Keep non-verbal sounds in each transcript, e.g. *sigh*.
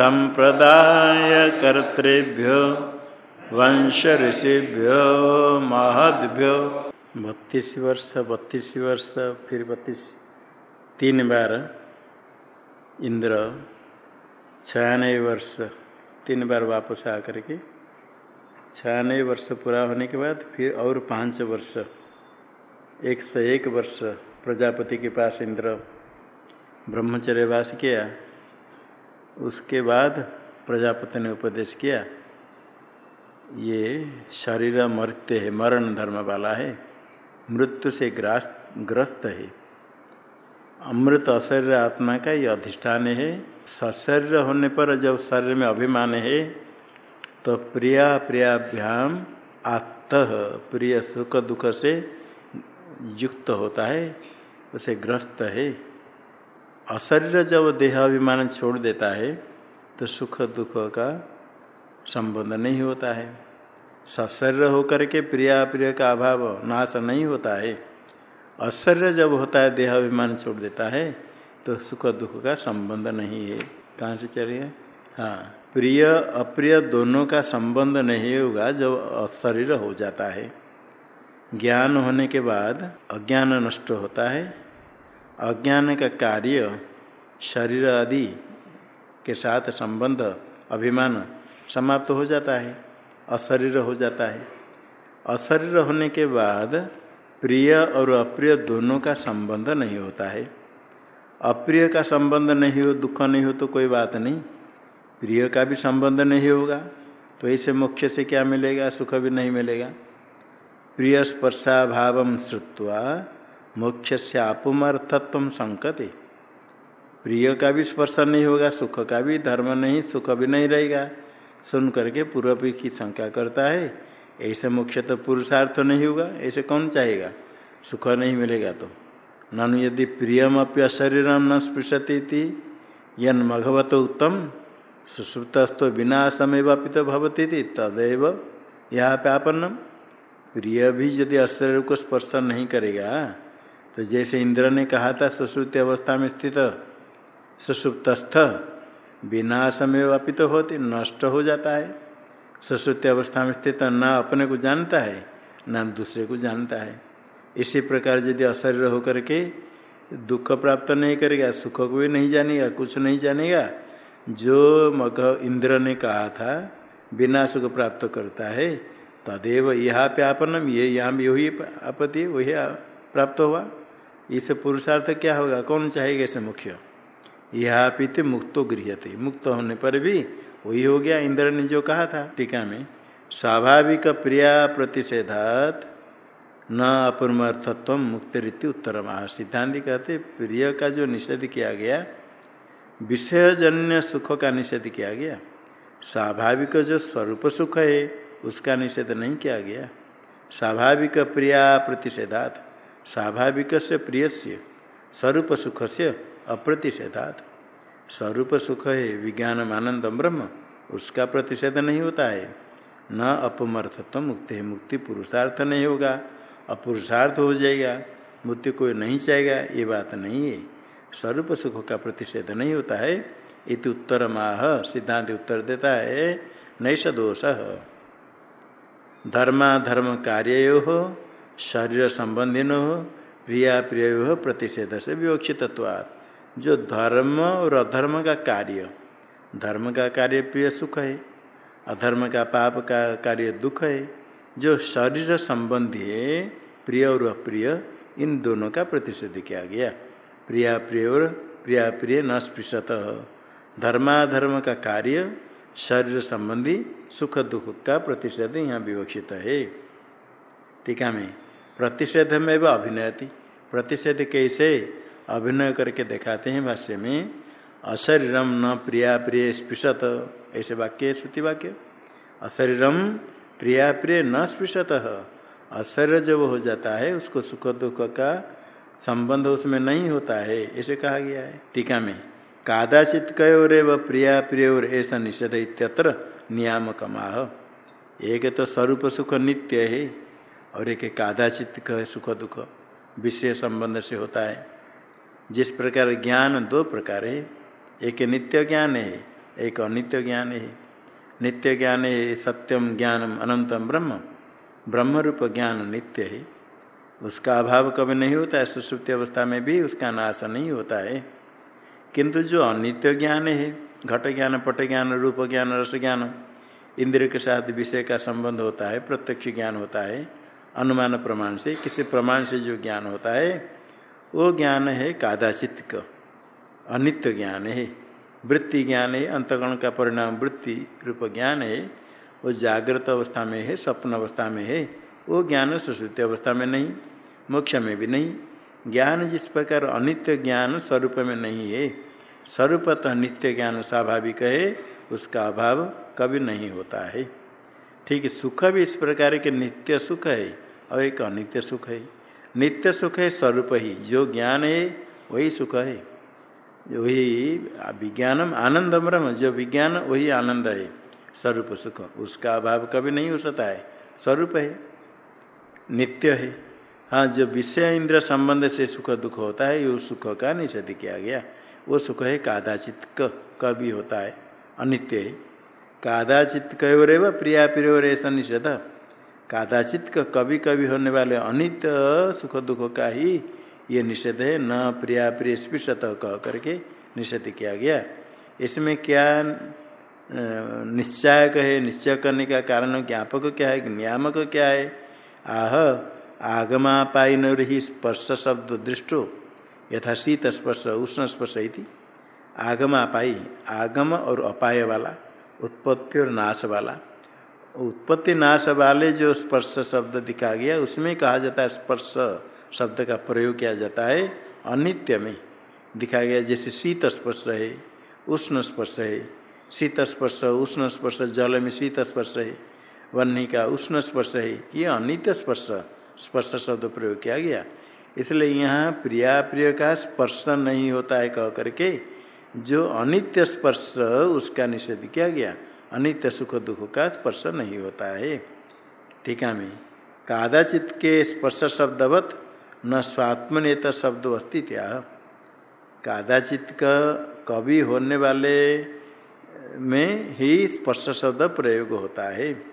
संप्रदाय कर्तृभ्यो, वंश ऋषिभ्यो, महद्भ्यो। बत्तीस वर्ष बत्तीस वर्ष, फिर बत्तीस। तीन बार इंद्र छियानवे वर्ष, तीन बार वापस आकर के छियानवे वर्ष पूरा होने के बाद फिर और पाँच वर्ष, एक सौ एक वर्ष प्रजापति के पास इंद्र ब्रह्मचर्यवास किया। उसके बाद प्रजापति ने उपदेश किया, ये शरीर मृत्य है, मरण धर्म वाला है, मृत्यु से ग्रास, ग्रस्त है। अमृत अशरीर आत्मा का ये अधिष्ठान है। सशरीर होने पर जब शरीर में अभिमान है तो प्रिया प्रियाभ्याम आत्त, प्रिय सुख दुख से युक्त होता है, उसे ग्रस्त है। अशरीर जब देहाभिमान छोड़ देता है तो सुख दुख का संबंध नहीं होता है। सशरीर होकर के प्रिया प्रिय का अभाव, नाश नहीं होता है। अशर्य जब होता है, देहाभिमान छोड़ देता है तो सुख दुख का संबंध नहीं है। कहाँ से चलिए हाँ? प्रिय, अप्रिय दोनों का संबंध नहीं होगा जब शरीर हो जाता है। ज्ञान होने के बाद अज्ञान नष्ट होता है। अज्ञान का कार्य शरीर आदि के साथ संबंध, अभिमान समाप्त हो जाता है, अशरीर हो जाता है। अशरीर होने के बाद प्रिय और अप्रिय दोनों का संबंध नहीं होता है। अप्रिय का संबंध नहीं हो, दुख नहीं हो तो कोई बात नहीं। प्रिय का भी संबंध नहीं होगा तो ऐसे मोक्ष से क्या मिलेगा, सुख भी नहीं मिलेगा। प्रिय स्पर्शाभाव श्रुवा मोक्ष से आपुमर्थत्व संकते। प्रिय का भी स्पर्श नहीं होगा, सुख का भी धर्म नहीं, सुख भी नहीं रहेगा। सुन करके पूर्व की शंका करता है, ऐसे मोक्ष तो पुरुषार्थ नहीं होगा, ऐसे कौन चाहेगा? सुख नहीं मिलेगा तो। ननु यदि प्रियम अप्य शरीरम न स्पृशती यन मघवत उत्तम, सुसुप्तस्तो बिना समय वापित भवती थी तदैव यह पे प्रिय भी यदि अशरीर को स्पर्श नहीं करेगा तो जैसे इंद्र ने कहा था, सुश्रुति अवस्था में स्थित सुसुप्तस्थ। बिना समय तो होते नष्ट हो जाता है। सरस्वती अवस्था में स्थित न अपने को जानता है, न दूसरे को जानता है। इसी प्रकार यदि अशरीर होकर के दुख प्राप्त नहीं करेगा, सुख को भी नहीं जानेगा, कुछ नहीं जानेगा, जो मग इंद्र ने कहा था, बिना सुख प्राप्त करता है, तदेव यहाँ पे आपनम, ये यहाँ भी वही आपत्ति, वही प्राप्त हुआ। इस पुरुषार्थ क्या होगा? कौन चाहेगा इसे मुख्य? यह पीते मुक्तो गृहते मुक्त होने पर भी वही हो गया इंद्र ने जो कहा था टीका में। स्वाभाविक प्रिया प्रतिषेधात न अपरमर्थत्व मुक्त रीति उत्तर महा सिद्धांत कहते प्रिय का जो निषेध किया गया, विषयजन्य सुख का निषेध किया गया, स्वाभाविक जो स्वरूप सुख है, उसका निषेध नहीं किया गया। स्वाभाविक प्रिया प्रतिषेधात, स्वाभाविक से प्रिय स्वरूप सुख से अप्रतिषेधात। स्वरूप सुख है विज्ञान आनंद ब्रह्म, उसका प्रतिषेध नहीं होता है। न अपमर्थत्व मुक्ति है, मुक्ति पुरुषार्थ नहीं होगा। अपुरुषार्थ हो जाएगा, मुक्ति कोई नहीं चाहेगा, ये बात नहीं है। स्वरूप सुख का प्रतिषेध नहीं होता है। इति उत्तर माह सिद्धांत उत्तर देता है, नैष दोष। धर्माधर्म कार्य हो शरीर संबंधी हो प्रिया प्रिय प्रतिषेध से विवक्षित्वात् जो धर्म और अधर्म का कार्य। धर्म का कार्य प्रिय सुख है, अधर्म का पाप का कार्य दुख है। जो शरीर संबंधी है, प्रिय और अप्रिय, इन दोनों का प्रतिषेध किया गया। प्रिया प्रिय और प्रिया प्रिय न स्पृशत धर्माधर्म का कार्य, शरीर संबंधी सुख दुख का प्रतिषेध यहाँ विवक्षित है। टीका में प्रतिषेध में वह अभिनयति। प्रतिषेध कैसे? अभिनय करके दिखाते हैं भाष्य में अशरीरम न प्रिया प्रिय स्पृशत ऐसे वाक्य है, श्रुति वाक्य। अशरीरम प्रिया प्रिय न स्पृशत अशरीर जब हो जाता है, उसको सुख दुख का संबंध उसमें नहीं होता है ऐसे कहा गया है, टीका में। कादाचित कयोरे व प्रिया प्रिय और ऐसा निषेध इत्यत्र नियामक माह एक तो स्वरूप सुख नित्य है, और एक कादाचित कह सुख दुख विषय संबंध से होता है। जिस प्रकार ज्ञान दो प्रकार है, एक नित्य ज्ञान है, एक अनित्य ज्ञान है। नित्य ज्ञान है सत्यम ज्ञानम अनंतम ब्रह्म। ब्रह्म रूप ज्ञान नित्य है। उसका अभाव कभी नहीं होता है सुश्रुति अवस्था में भी उसका नाश नहीं होता है। किंतु जो अनित्य ज्ञान है, घट ज्ञान, पट ज्ञान, रूप ज्ञान, रस ज्ञान इंद्र के साथ विषय का संबंध होता है, प्रत्यक्ष ज्ञान होता है, अनुमान प्रमाण से, किसी प्रमाण से जो ज्ञान होता है वो ज्ञान है कादाचित का अनित्य ज्ञान है। वृत्ति ज्ञान है अंतगण का परिणाम वृत्ति रूप ज्ञान है। वो जागृत अवस्था में है, स्वप्न अवस्था में है। वो ज्ञान सुश्रुति अवस्था में नहीं, मोक्ष में भी नहीं। ज्ञान जिस प्रकार अनित्य ज्ञान स्वरूप में नहीं है, स्वरूपतः नित्य ज्ञान स्वाभाविक है, उसका अभाव कभी नहीं होता है। ठीक सुख भी इस प्रकार के नित्य सुख है और एक अनित्य सुख है। नित्य सुख है, स्वरूप ही। जो ज्ञान है, वही सुख है। वही विज्ञानम आनंद ब्रह्म जो विज्ञान, वही आनंद है। स्वरूप सुख। उसका अभाव कभी नहीं हो सकता है। स्वरूप है। नित्य है। हाँ जो विषय इंद्र संबंध से सुख दुख होता है वो सुख का निषेध किया गया। वो सुख है, कादाचित कभी होता है। अनित्य है। कादाचित कयोरेव प्रिया प्रियोर ऐसा निषेध। कादाचित का कभी कभी होने वाले अनित सुख दुख का ही ये निषेध है। न प्रिया प्रिय स्पृशत कह करके निषेध किया गया। इसमें क्या निश्चायक है, निश्चय करने का कारण ज्ञापक क्या है नियामक क्या है? आह आगमा आगमापायन ही स्पर्श शब्द दृष्टो, यथा शीत स्पर्श, उष्ण स्पर्श इति। आगम अपाई आगम और अपाय वाला, उत्पत्ति और नाश वाला। उत्पत्ति नाश वाले जो स्पर्श शब्द दिखा गया, उसमें कहा जाता है स्पर्श शब्द का प्रयोग किया जाता है। अनित्य में दिखा गया, जैसे शीत स्पर्श है, उष्ण स्पर्श है, शीत स्पर्श, उष्ण स्पर्श, जल में शीत स्पर्श है वन्नी का उष्ण स्पर्श है, ये अनित्य स्पर्श स्पर्श शब्द प्रयोग किया गया। इसलिए यहाँ प्रिया प्रिय का स्पर्श नहीं होता है कह करके, जो अनित्य स्पर्श, उसका निषेध किया गया। अनित्य सुख दुख का स्पर्श नहीं होता है। टीका में। कादाचित के स्पर्श शब्दवत न स्वात्मनेत शब्द अस्ति कादाचित का कवि होने वाले में ही स्पर्श शब्द प्रयोग होता है।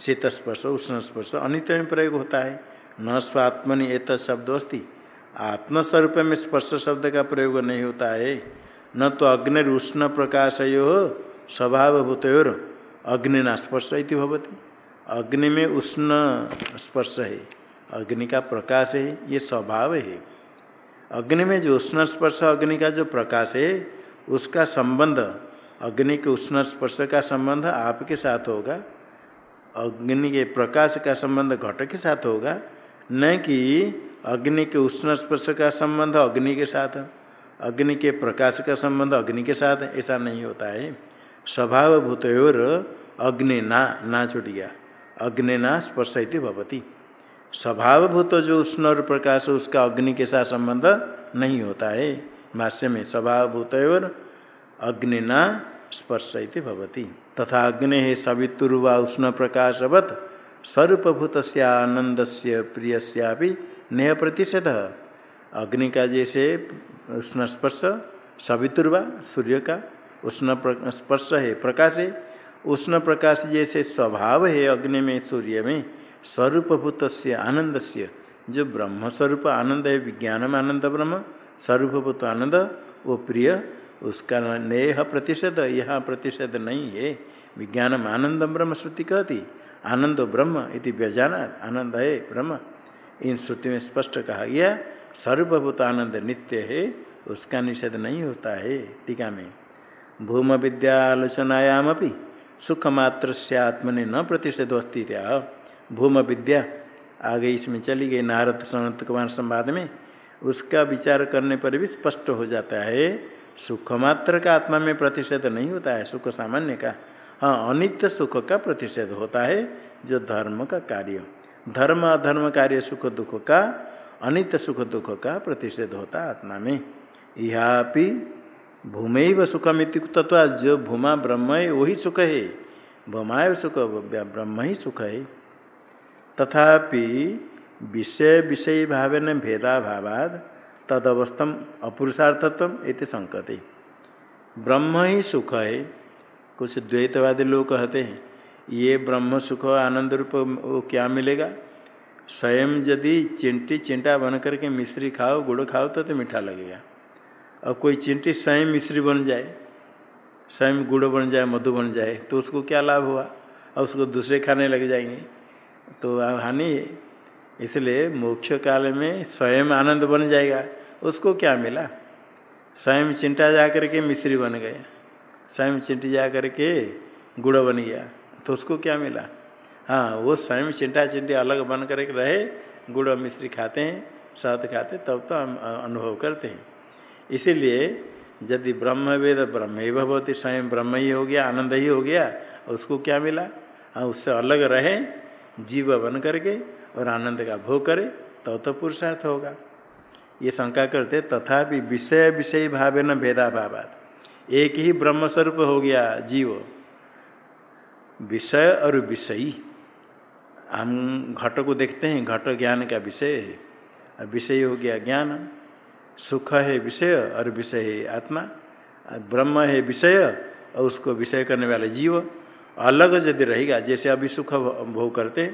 शीत स्पर्श, उष्ण स्पर्श अनित्य में प्रयोग होता है। न स्वात्मनि एत शब्द अस्ति। आत्मस्वरूप में स्पर्श शब्द का प्रयोग नहीं होता है। न तो अग्नि उष्ण प्रकाश यो स्वभावभूतोर अग्निना स्पर्श इति भवती। अग्नि में उष्ण स्पर्श है, अग्नि का प्रकाश है, ये स्वभाव है। अग्नि में जो उष्ण स्पर्श, अग्नि का जो प्रकाश है, उसका संबंध, अग्नि के उष्ण स्पर्श का संबंध आपके साथ होगा। अग्नि के प्रकाश का संबंध घट के साथ होगा, न कि अग्नि के उष्ण स्पर्श का संबंध अग्नि के साथ। अग्नि के प्रकाश का संबंध अग्नि के साथ, ऐसा नहीं होता है। स्वभाव भूतोर अग्नि ना ना छूट गया। अग्नि ना स्पर्श भवती। स्वभावभूत जो उष्ण और प्रकाश उसका अग्नि के साथ संबंध नहीं होता है। भाष्य में स्वभावभूत और अग्निना स्पर्श भवती। तथा अग्नि है सवितुर्वा उष्ण प्रकाशवत स्वरूपभूत आनंद से प्रिय नेह प्रतिषेध। अग्नि का जैसे उष्ण स्पर्श, सवितुर्वा सूर्य का उष्ण स्पर्श है, प्रकाश है। उष्ण प्रकाश जैसे स्वभाव है अग्नि में, सूर्य में स्वरूपभूत से आनंद से जो ब्रह्म स्वरूप आनंद है, विज्ञानम आनंद ब्रह्म, स्वरूपभूत आनंद, वो प्रिय, उसका नेह प्रतिषेध यह प्रतिषेध नहीं है। विज्ञानम आनंद ब्रह्म श्रुति कहती, आनंद ब्रह्म इति व्यजाना आनंद है ब्रह्म। इन श्रुति में स्पष्ट कहा गया सर्वभूत आनंद नित्य है, उसका निषेध नहीं होता है, टीका में। भूम विद्यालोचनायाम सुख मात्र से आत्मने न प्रतिषेध अस्तित्व भूम विद्या आगे इसमें चली गई नारद सनत कुमार संवाद में, उसका विचार करने पर भी स्पष्ट हो जाता है सुख मात्र का आत्मा में प्रतिषेध नहीं होता है, सुख सामान्य का। हाँ अनित्य सुख का प्रतिषेध होता है, जो धर्म का कार्य। धर्म, अधर्म कार्य, सुख दुख का, अनित्य सुख दुख का प्रतिषेध होता आत्मा में। यह भूमि व सुखमित तत्व जो भूमा ब्रह्म है वही सुख है भूमा सुख ब्रह्म ही सुख। है तथापि विषय विषय भाव न भेदाभावाद तदवस्थम अपुरुषार्थत्व इति संकते। ब्रह्म ही सुख है कुछ द्वैतवादी लोग कहते हैं ये ब्रह्म सुख आनंद रूप वो क्या मिलेगा? स्वयं यदि चिंटी चिंटा बन करके मिश्री खाओ गुड़ खाओ तो, तो मीठा लगेगा। और कोई चिंटी स्वयं मिश्री बन जाए, स्वयं गुड़ बन जाए, मधु बन जाए तो उसको क्या लाभ हुआ? और उसको दूसरे खाने लग जाएँगे। तो हानि इसलिए मोक्ष काल में स्वयं आनंद बन जाएगा। उसको क्या मिला? स्वयं चिंटा जा करके मिश्री बन गया। स्वयं चिंटी जा करके गुड़ बन गया। तो उसको क्या मिला? हाँ वो स्वयं चिंटा चिंटी अलग बन कर रहे, गुड़ और मिश्री खाते हैं शहद खाते तब तो हम अनुभव करते हैं। इसीलिए यदि ब्रह्म वेद ब्रह्म ही भगवती स्वयं ब्रह्म ही हो गया आनंद ही हो गया उसको क्या मिला? हाँ उससे अलग रहे जीव बन करके और आनंद का भोग करे तो, तो पुरुषार्थ होगा। ये शंका करते तथापि विषय विषय भावे न भेदा भावात एक ही ब्रह्म स्वरूप हो गया जीव। विषय और विषयी। हम घट को देखते हैं घट ज्ञान का विषय है। विषय हो गया ज्ञान। सुख है विषय और विषय है आत्मा। ब्रह्म है विषय और उसको विषय करने वाले जीव। अलग यदि रहेगा, जैसे अभी सुख भोग करते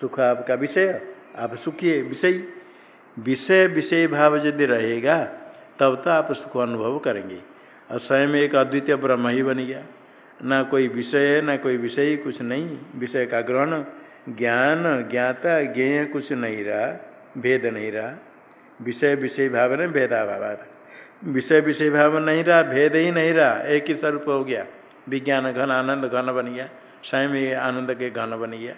सुख आपका विषय, आप सुखी है, विषय। विषय विषय भाव यदि रहेगा, तब तो आप सुख अनुभव करेंगे। और स्वयं एक अद्वितीय ब्रह्म ही बन गया। ना कोई विषय है, ना कोई विषय, कुछ नहीं। विषय का ग्रहण, ज्ञान, ज्ञाता, ज्ञेय कुछ नहीं रहा, भेद नहीं रहा। विषय विषय भाव ने भेदाभाव विषय विषय भाव नहीं रहा, भेद ही नहीं रहा, एक ही स्वरूप हो गया। विज्ञान घन, आनंद घन बन गया, स्वयं ये आनंद के घन बन गया।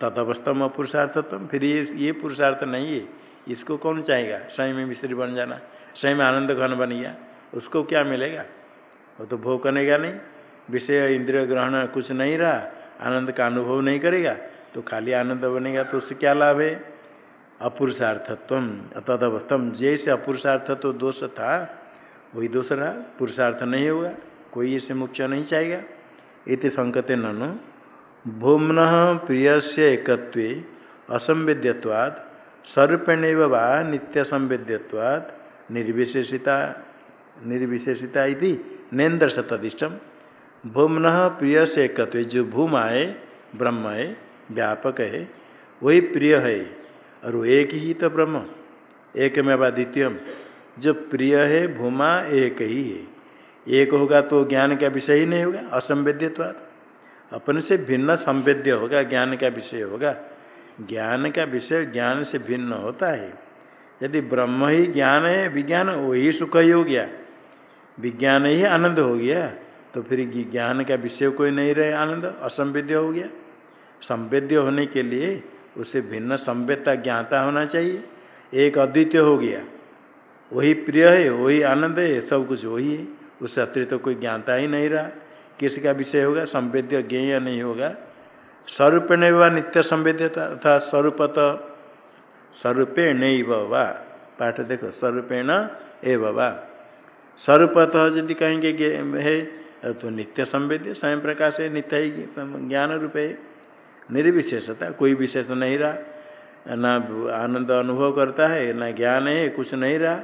तदवस्थम पुरुषार्थत्व फिर ये ये पुरुषार्थ नहीं है, इसको कौन चाहेगा? स्वयं मिश्री बन जाना, स्वयं आनंद घन बन गया, उसको क्या मिलेगा? वो तो भोग करनेगा नहीं। विषय, इंद्रिय ग्रहण कुछ नहीं रहा, आनंद का अनुभव नहीं करेगा तो खाली आनंद बनेगा तो उससे क्या लाभ है? अपुरुषार्थत्व तदवस्थम जैसे अपुरुषार्थत्व दोष था, वही दोष रहा। पुरुषार्थ नहीं होगा, कोई इसे मुख्य नहीं चाहेगा। इति संकते ननु। भूमन प्रिय से एक असंवेद्यवाद स्वरूपेण वा नित्य संवेद्यवाद निर्विशेषिता निर्विशेषिता नेन्द्र तदिष्टम भूमन प्रिय से एकत्व, जो भूम ब्रह्म है व्यापक है वही प्रिय है। और एक ही तो ब्रह्म, एक में बा द्वितीय जो प्रिय है, भूमा एक ही है। एक होगा तो ज्ञान का विषय ही नहीं होगा असंवेद्यवाद अपने से भिन्न संवेद्य होगा, ज्ञान का विषय होगा। ज्ञान का विषय ज्ञान से भिन्न होता है। यदि ब्रह्म ही ज्ञान है, विज्ञान, वही सुख ही हो गया। विज्ञान ही आनंद हो गया तो फिर ज्ञान का विषय कोई नहीं रहे, आनंद, असंवेद्य हो गया। संवेद्य होने के लिए उसे भिन्न संवेदता ज्ञाता होना चाहिए। एक अद्वितीय हो गया। वही प्रिय है, वही आनंद है, सब कुछ वही है। उससे अतिरिक्त तो कोई ज्ञाता ही नहीं रहा। किसी का विषय होगा, संवेद्य ज्ञेय नहीं होगा। स्वरूप नहीं हुआ नित्य संवेद्यता अर्थात स्वरूपत। स्वरूपे नहीं वा। पाठ देखो, स्वरूपेण एव वा। स्वरूपतः यदि कहेंगे है तो नित्य संवेद्य, स्वयं प्रकाश है, नित्य ही ज्ञान रूप है। निर्विशेषता, कोई विशेष नहीं रहा। न आनंद अनुभव करता है, न ज्ञान है, कुछ नहीं रहा।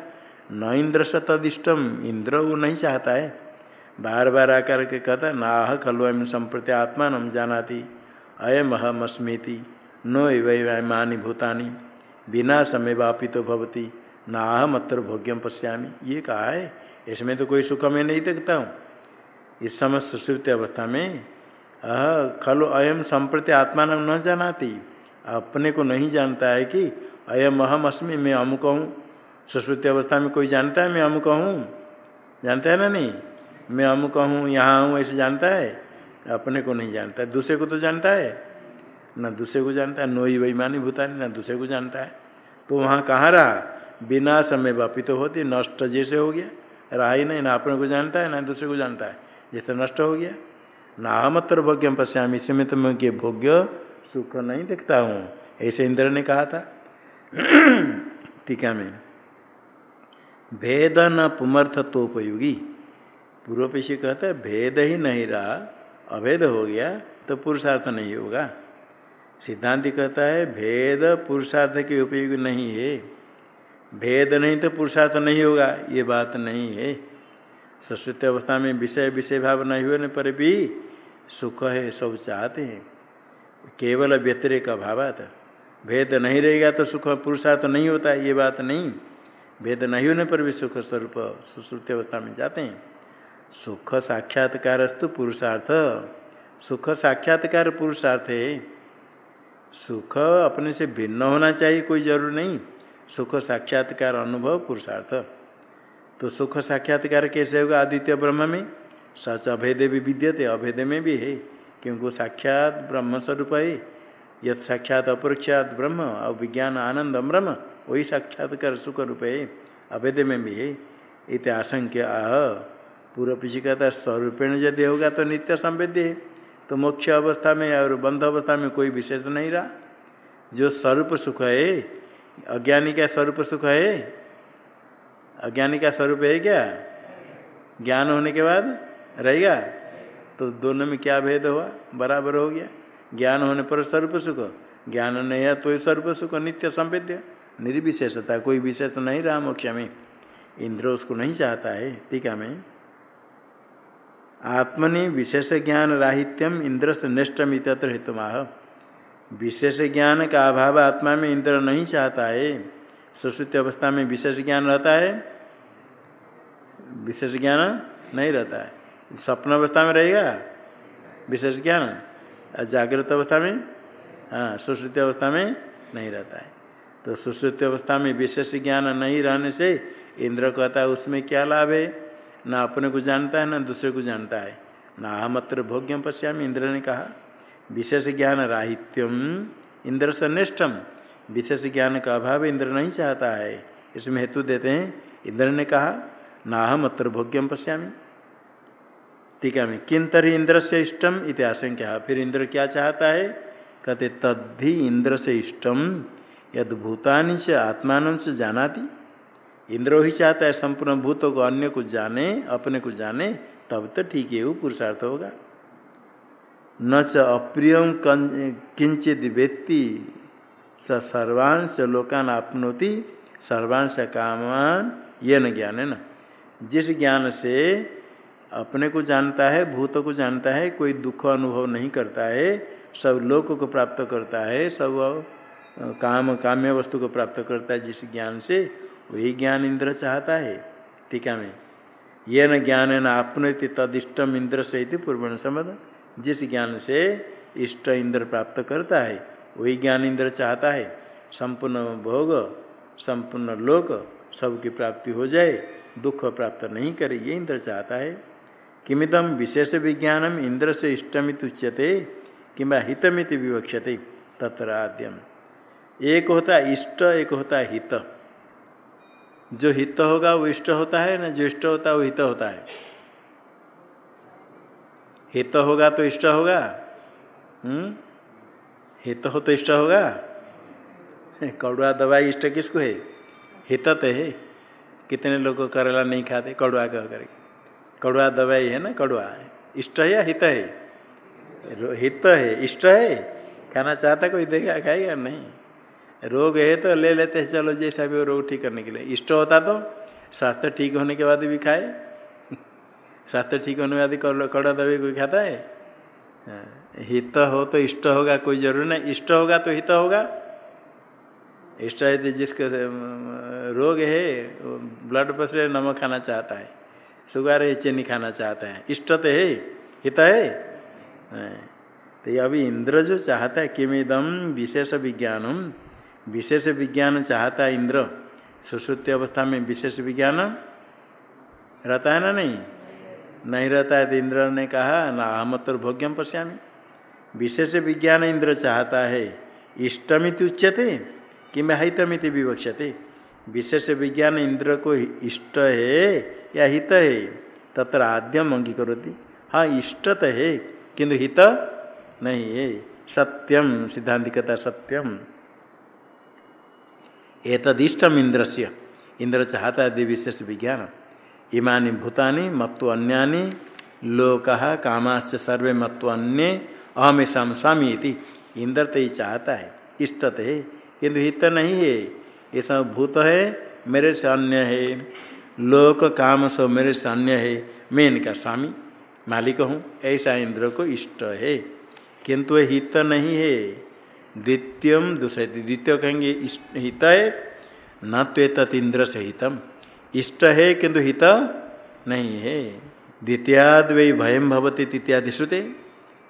न इंद्र सतदिष्टम, इंद्र वो नहीं चाहता है। बार बार आकर के कहता नाह खलु अम संप्रति आत्मा नम जानाती, अयम अहम अस्मृति, नो वैमानी भूतानी, बिना समय वापी तो भवती नाहम अत्र भोग्यम पश्यामी। ये कहा है, इसमें तो कोई सुख में नहीं देखता हूँ। इस समस्त सुश्रुति अवस्था में खलो अयम संप्रति आत्मा न जानाती। अपने को नहीं जानता है कि अयम अहम अस्मि, मैं अमुक हूँ। सुश्रुति अवस्था में कोई जानता है, मैं अमुक हूँ? जानता है ना नहीं? मैं अमुक हूँ, यहाँ हूँ, ऐसे जानता है? अपने को नहीं जानता है। दूसरे को तो जानता है। ना दूसरे को जानता है, नोई वैमानी भूतानी ना दूसरे को जानता है। तो वहाँ कहाँ रहा? बिना समय वापित तो होती, नष्ट जैसे हो गया। रहा ही नहीं, ना अपने को जानता है, ना दूसरे को जानता है। जैसे नष्ट हो गया। नामत्र भोग्यम पश्याम इसमें तो मैं कि भोग्य, सुख नहीं देखता हूँ। ऐसे इंद्र ने कहा था। *clears throat* टीका में। भेद न पुमर्थ तो उपयोगी पूर्व पेशी कहता है, भेद ही नहीं रहा, अभेद हो गया तो पुरुषार्थ नहीं होगा। सिद्धांति कहता है, भेद पुरुषार्थ के उपयोगी नहीं है। भेद नहीं तो पुरुषार्थ नहीं होगा, ये बात नहीं है। सुश्रुति अवस्था में विषय विषय भाव नहीं होने पर भी सुख है, सब चाहते हैं। केवल व्यतिरेक अभाव भेद नहीं रहेगा तो सुख, पुरुषार्थ तो नहीं होता, ये बात नहीं। भेद नहीं होने पर भी सुख स्वरूप, सुश्रुति अवस्था में जाते हैं। सुख साक्षात्कार पुरुषार्थ। सुख साक्षात्कार पुरुषार्थ है। सुख अपने से भिन्न होना चाहिए, कोई ज़रूर नहीं। सुख साक्षात्कार अनुभव पुरुषार्थ। तो सुख साक्षात्कार कैसे होगा? आदित्य ब्रह्म में। सच अभेद भी विद्यते, अभेद में भी है। क्योंकि साक्षात ब्रह्म स्वरूप है। यद साक्षात अपरक्षात ब्रह्म और विज्ञान आनंद ब्रह्म वही साक्षात्कार सुख रूप है। अभेद में भी है। इत आशंक्य आह पूर्व पीछे कहता स्वरूपेण यदि होगा तो नित्य संवेद्य है। तो मोक्ष अवस्था में और बंध अवस्था में कोई विशेष नहीं रहा। जो स्वरूप सुख है, अज्ञानी का स्वरूप सुख है। अज्ञानी का स्वरूप है क्या? ज्ञान होने के बाद? रहेगा तो दोनों में क्या भेद हुआ? बराबर हो गया। ज्ञान होने पर स्वरूप सुख, ज्ञान नहीं है तो स्वरूप सुख, नित्य संवेद्य, निर्विशेषता, कोई विशेष नहीं रहा मोक्ष में इंद्र उसको नहीं चाहता है टीका में। आत्मनि विशेष ज्ञान राहित्यम इंद्र से निष्ठम इतर हेतु माह विशेष ज्ञान का अभाव आत्मा में इंद्र नहीं चाहता है। सुश्रुत अवस्था में विशेष ज्ञान रहता है? विशेष ज्ञान नहीं रहता है। स्वप्न अवस्था में रहेगा? विशेष ज्ञान? जागृत अवस्था में? हाँ सुश्रुति अवस्था में नहीं रहता है। तो सुश्रुति अवस्था में विशेष ज्ञान नहीं रहने से इंद्र कहता है, उसमें क्या लाभ है? ना अपने को जानता है, ना दूसरे को जानता है। ना अहमत्र भोग्यम पश्याम, इंद्र ने कहा। विशेष ज्ञान राहित्यम, इंद्र सनिष्ठम विशेष ज्ञान का अभाव इंद्र नहीं चाहता है। इसमें हेतु देते हैं। इंद्र ने कहा, ना अहमत्र भोग्यम पश्यामी। टीका में किन तरी इंद्र से इष्टम इतिहास क्या फिर इंद्र क्या चाहता है? कहते, तद्धि इंद्र से इष्टम, यद भूतानी से आत्मान से जानाती। इंद्र ही चाहता है, संपूर्ण भूतों को अन्य को जाने, अपने को जाने, तब तो ठीक है, वो पुरुषार्थ होगा। न च अप्रियम किंचित व्यक्ति स सर्वांश लोकान आपनोति सर्वांश कामान, ये न ज्ञान है न। जिस ज्ञान से अपने को जानता है, भूत को जानता है, कोई दुख अनुभव नहीं करता है, सब लोक को प्राप्त करता है, सब काम, काम्य वस्तु को प्राप्त करता है, जिस ज्ञान से वही ज्ञान इंद्र चाहता है। टीका में। ये न ज्ञान है न आपनोति तदिष्टम इंद्र से पूर्व समझ जिस ज्ञान से इष्ट इंद्र प्राप्त करता है, वही ज्ञान इंद्र चाहता है। संपूर्ण भोग, संपूर्ण लोक, सबकी प्राप्ति हो जाए, दुख प्राप्त नहीं करे, ये इंद्र चाहता है। किमितम विशेष विज्ञानम इंद्र से इष्टमित उच्यते किंबा हितमित विवक्षते तत्र आद्यम। एक होता इष्ट एक होता। हित जो हित होगा, वो इष्ट होता है, ना जो इष्ट होता है वो हित होता है। हित होगा तो इष्ट होगा? हम्म? हित हो तो इष्ट होगा? *laughs* कड़ुआ दवाई इष्ट किसको है? हित तो है। कितने लोग करेला नहीं खाते कड़ुआ कह करके। कड़ुआ दवाई है ना कड़ुआ इष्ट है या हित है? हित है इष्ट है। खाना चाहता कोई देगा खाएगा? नहीं। रोग है तो ले लेते हैं चलो जैसा भी रोग ठीक करने के लिए। इष्ट होता तो स्वास्थ्य ठीक होने के बाद भी खाए। स्वास्थ्य ठीक होने के बाद कड़वा दवाई कोई खाता है? हाँ, हित हो तो इष्ट होगा कोई ज़रूरी नहीं। इष्ट होगा तो हित होगा। इष्ट है तो जिसके रोग है ब्लड प्रेशर नमक खाना चाहता है। शुगर है चीनी खाना चाहता है। इष्ट तो है? हित है? तो अभी इंद्र जो चाहता है किमिदम विशेष विज्ञानम? विशेष विज्ञान चाहता है इंद्र? सुश्रुति अवस्था में विशेष विज्ञान? रहता है ना नहीं? नहीं रहता है तो इंद्र ने कहा, ना अहमत भोग्यम पश्यामी। विशेष विज्ञान इंद्र चाहता है, इष्टमित उच्यते कि मैं हितमिति विवक्षते विशेष विज्ञान इंद्र को इष्ट है या हित है? तत्र आद्यम अंगीकरोती। हाँ इष्ट तो है, किंतु हित नहीं है। सत्यम सिद्धांत कहता सत्यम। एतदिष्टम इंद्र से इंद्र चाहता है विशेष विज्ञान। इमानी भूतानि मत्व अन्यानि, लोक कामाश्च सर्वे मत्व अन्य अहम शाम स्वामी इंद्र तो ही चाहता है, इष्ट है, किंतु हित नहीं है। ये सब भूत है, मेरे से अन्य है। लोक काम सब मेरे सान्य है। मैं इनका स्वामी मालिक हूँ ऐसा इंद्र को इष्ट है। किंतु हित नहीं है। द्वितीयम दूसरे द्वितीय कहेंगे हित है न तो इंद्र से हितम इष्ट है किंतु हित नहीं है। द्वितीयाद वही भयम भवती इत्यादि श्रुते।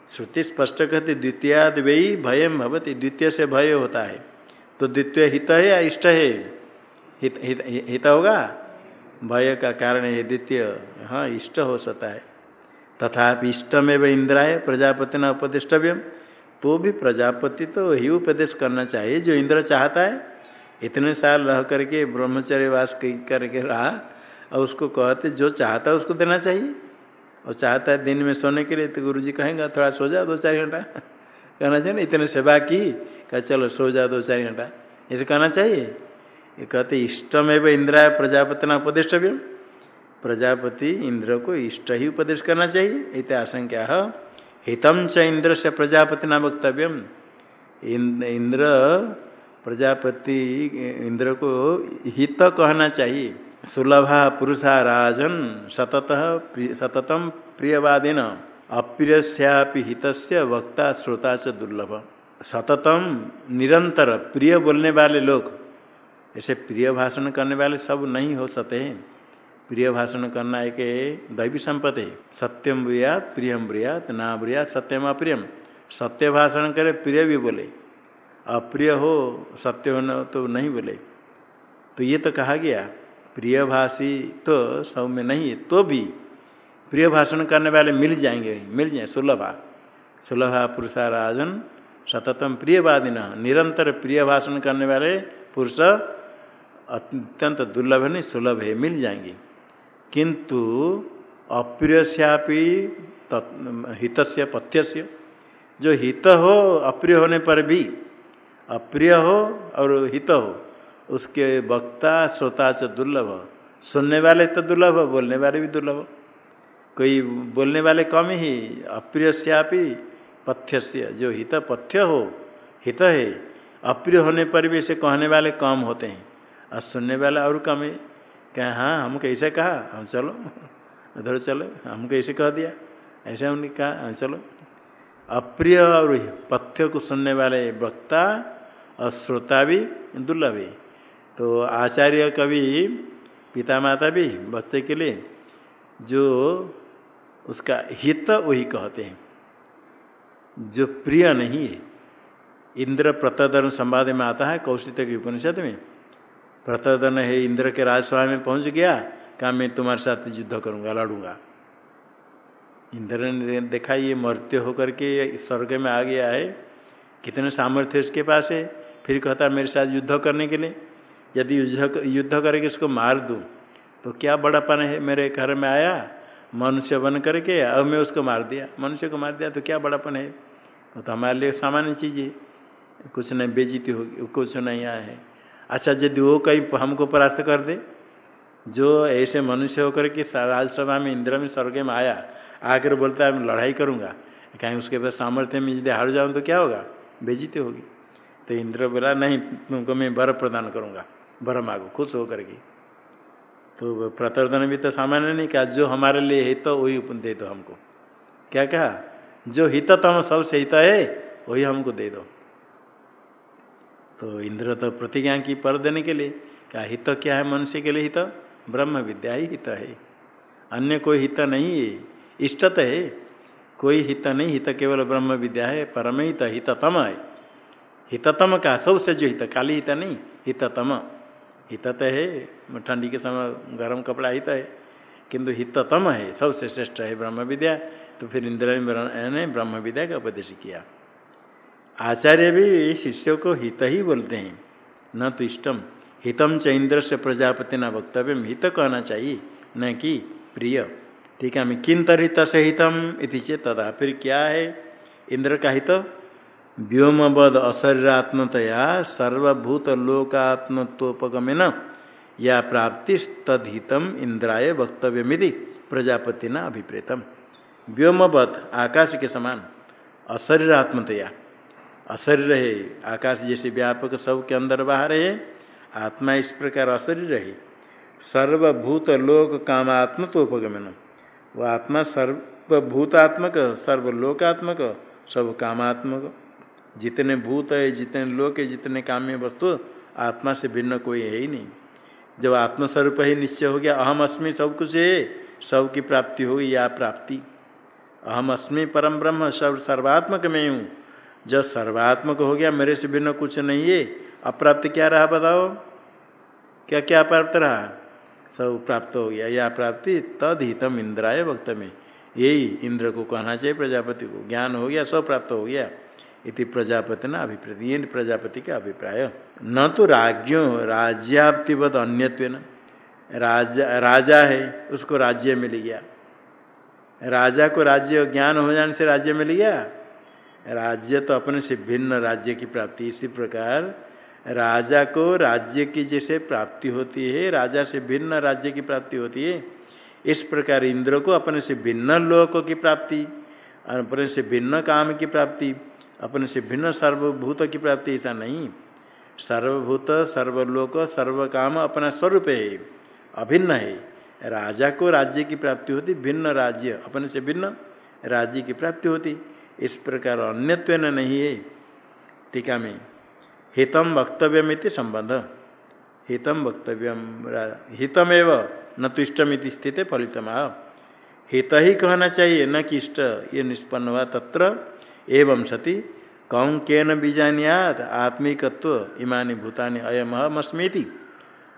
श्रुति स्पष्ट कहते द्वितीयाद वही भयम भवती द्वितीय से भय होता है। तो द्वितीय हित है या इष्ट है? हित हित, हित होगा? भय का कारण है द्वितीय। हाँ इष्ट हो सकता है। तथा इष्टमेव इंद्राय प्रजापति न उपदिष्टव्यम। तो भी प्रजापति तो ही उपदेश करना चाहिए, जो इंद्र चाहता है। इतने साल रह करके ब्रह्मचर्य वास करके रहा, और उसको कहते, जो चाहता है उसको देना चाहिए। और चाहता है दिन में सोने के लिए तो गुरु जी कहेंगे, थोड़ा सो जाओ दो चार घंटा। कहना चाहिए ना, इतने सेवा की, कह, चलो सो जाओ दो चार घंटा। ऐसे कहना चाहिए? ये कहते इष्टमेव इंद्राय प्रजापति न उपदिष्टव्यम। प्रजापति इंद्र को इष्ट ही उपदेश करना चाहिए। इत आशंका। हितम च इंद्र से प्रजापति न वक्तव्यम इंद्र प्रजापति, इंद्र को हित कहना चाहिए। सुलभा पुरुषा राजन सतत सततम प्रियवादिन। अप्रियस्यापि हितस्य वक्ता, श्रोता च दुर्लभ सततम निरंतर प्रिय बोलने वाले लोग ऐसे प्रिय भाषण करने वाले सब नहीं हो सकते हैं। प्रिय भाषण करना एक दैवी संपत्ति सत्यम ब्रियात, प्रियम ब्रियात, ना ब्रियात, सत्यम अप्रियम। सत्य भाषण करे प्रिय भी बोले। अप्रिय हो, सत्य होना तो नहीं बोले। तो ये तो कहा गया, प्रिय भाषी तो सब में नहीं है तो भी प्रिय भाषण करने वाले मिल जाएँगे, मिल जाए सुलभा। सुलभा पुरुषा राजन सततम प्रियवादी न निरंतर प्रिय भाषण करने वाले पुरुष अत्यंत दुर्लभ है, नहीं, सुलभ है, मिल जाएँगे। किंतु अप्रिय हित से पथ्य से जो हित हो, अप्रिय होने पर भी, अप्रिय हो और हित हो, उसके वक्ता, श्रोता से दुर्लभ सुनने वाले तो दुर्लभ बोलने वाले भी दुर्लभ कोई बोलने वाले कम ही अप्रिय श्यापी पथ्य से जो हित, पथ्य हो, हित है, अप्रिय होने पर भी इसे कहने वाले कम होते हैं। और सुनने वाला और कम है। क्या हाँ हम कैसे कहा, हम चलो। उधर चलो हम कैसे कह दिया। ऐसे हमने कहा हाँ चलो। अप्रिय और पथ्य को सुनने वाले वक्ता और श्रोता भी दुर्लभ है। तो आचार्य कवि पिता माता भी बच्चे के लिए जो उसका हित वही कहते हैं। जो प्रिय नहीं है। इंद्र प्रतदन संवाद में आता है कौशिक के उपनिषद में। प्रतदन है इंद्र के राजस्वामी में पहुँच गया, कहा, मैं तुम्हारे साथ युद्ध करूँगा, लड़ूँगा। इंद्र ने देखा, ये मृत्य होकर के स्वर्ग में आ गया है। कितने सामर्थ्य उसके पास है? फिर कहता, मेरे साथ युद्ध करने के लिए, यदि युद्ध युद्ध करके इसको मार दूँ तो क्या बड़ापन है? मेरे घर में आया, मनुष्य बन करके, अब मैं उसको मार दिया। मनुष्य को मार दिया तो क्या बड़ापन है? वो तो हमारे लिए सामान्य चीज़ है। कुछ नहीं बेजीती होगी कुछ नहीं आया है। अच्छा यदि वो कहीं हमको परास्त कर दे। जो ऐसे मनुष्य होकर के राज्यसभा में इंद्र में स्वर्ग में आया, आकर बोलता है, मैं लड़ाई करूँगा। कहीं उसके पास सामर्थ्य में यदि हार जाऊँ तो क्या होगा? बेजीती होगी। तो इंद्र बोला, नहीं, तुमको मैं वर प्रदान करूँगा। वर मांगो, खुश होकर के। तो प्रतर्दन भी तो सामान्य नहीं, कहा, जो हमारे लिए हित तो वही दे दो हमको। क्या कहा? जो हिततम सबसे हित है, वही हमको दे दो। तो इंद्र तो प्रतिज्ञा की पर देने के लिए क्या हित तो क्या है मनुष्य के लिए हित? तो? ब्रह्म विद्या ही हित है। अन्य कोई हित नहीं है, इष्टत है। कोई हित नहीं, हित केवल ब्रह्म विद्या है, परम हित, हिततम है। हिततम का सबसे जो हित, काली हित नहीं, हिततम। हितत है, ठंडी के समय गर्म कपड़ा हित है, किंतु हिततम है, सबसे श्रेष्ठ है ब्रह्म विद्या। तो फिर इंद्र ने ब्रह्म विद्या का उपदेश किया। आचार्य भी शिष्य को हित ही बोलते हैं। न तो इष्टम, हितम च इंद्र से प्रजापति न वक्तव्य हित कहना चाहिए, न कि प्रिय। ठीक है, मैं किन तरह से हितम इति चेत तदा फिर क्या है? इंद्र का हित? व्योमबद अशरीरात्मतया सर्वभूत लोकात्मत्वोपगमेन या प्राप्ति तदहितम इंद्राय वक्तव्यमिति। प्रजापति न अभिप्रेतम। व्योमवत आकाश के समान अशरीर आत्मतया अशरीर है आकाश जैसे व्यापक सब के अंदर बाहर है, आत्मा इस प्रकार अशरीर है सर्वभूत लोक कामात्म तो उपगमन। वो आत्मा सर्वभूतात्मक, सर्वलोकात्मक, सब कामात्मक। जितने भूत है, जितने लोक है, जितने काम्य वस्तु, आत्मा से भिन्न कोई है ही नहीं। जब आत्मस्वरूप ही निश्चय हो गया, अहम अस्मि सब कुछ है, सब की प्राप्ति होगी या प्राप्ति। अहम अस्मि परम ब्रह्म सर्व सर्वात्मक में हूँ। जब सर्वात्मक हो गया, मेरे से भिन्न कुछ नहीं है, अप्राप्त क्या रहा बताओ? क्या क्या अप्राप्त रहा? सब प्राप्त हो गया। या प्राप्ति तद हितम इंद्राय वक्त में यही इंद्र को कहना चाहिए, प्रजापति को। ज्ञान हो गया, सब प्राप्त हो गया। इति प्रजापति ना अभिप्राय ये प्रजापति का अभिप्राय। न तो राज्यों राज्याप्तिवत अन्यत्व न राजा राजा है, उसको राज्य मिल गया। राजा को राज्य ज्ञान हो जाने से राज्य मिल गया। राज्य तो अपने से भिन्न राज्य की प्राप्ति। इसी प्रकार राजा को राज्य की जैसे प्राप्ति होती है, राजा से भिन्न राज्य की प्राप्ति होती है। इस प्रकार इंद्र को अपने से भिन्न लोक की प्राप्ति, अपने से भिन्न काम की प्राप्ति, अपने से भिन्न सर्वभूत की प्राप्ति, ऐसा नहीं। सर्वभूत, सर्वलोक सर्व काम अपना स्वरूप है, अभिन्न है। राजा को राज्य की प्राप्ति होती, भिन्न राज्य अपने से भिन्न राज्य की प्राप्ति होती। इस प्रकार अन्यत्व नहीं है। टीका में हितम वक्तव्यमिति संबंध। हितम वक्तव्यम हितमेव न तो इष्टमिति स्थित फलितम। हित ही कहना चाहिए, न कि इष्ट ये निष्पन्न हुआ तत्र। एवं सति कौन के न बीजानियात, आत्मिकत्व, इमानी भूतानि अयम अहमस्मीति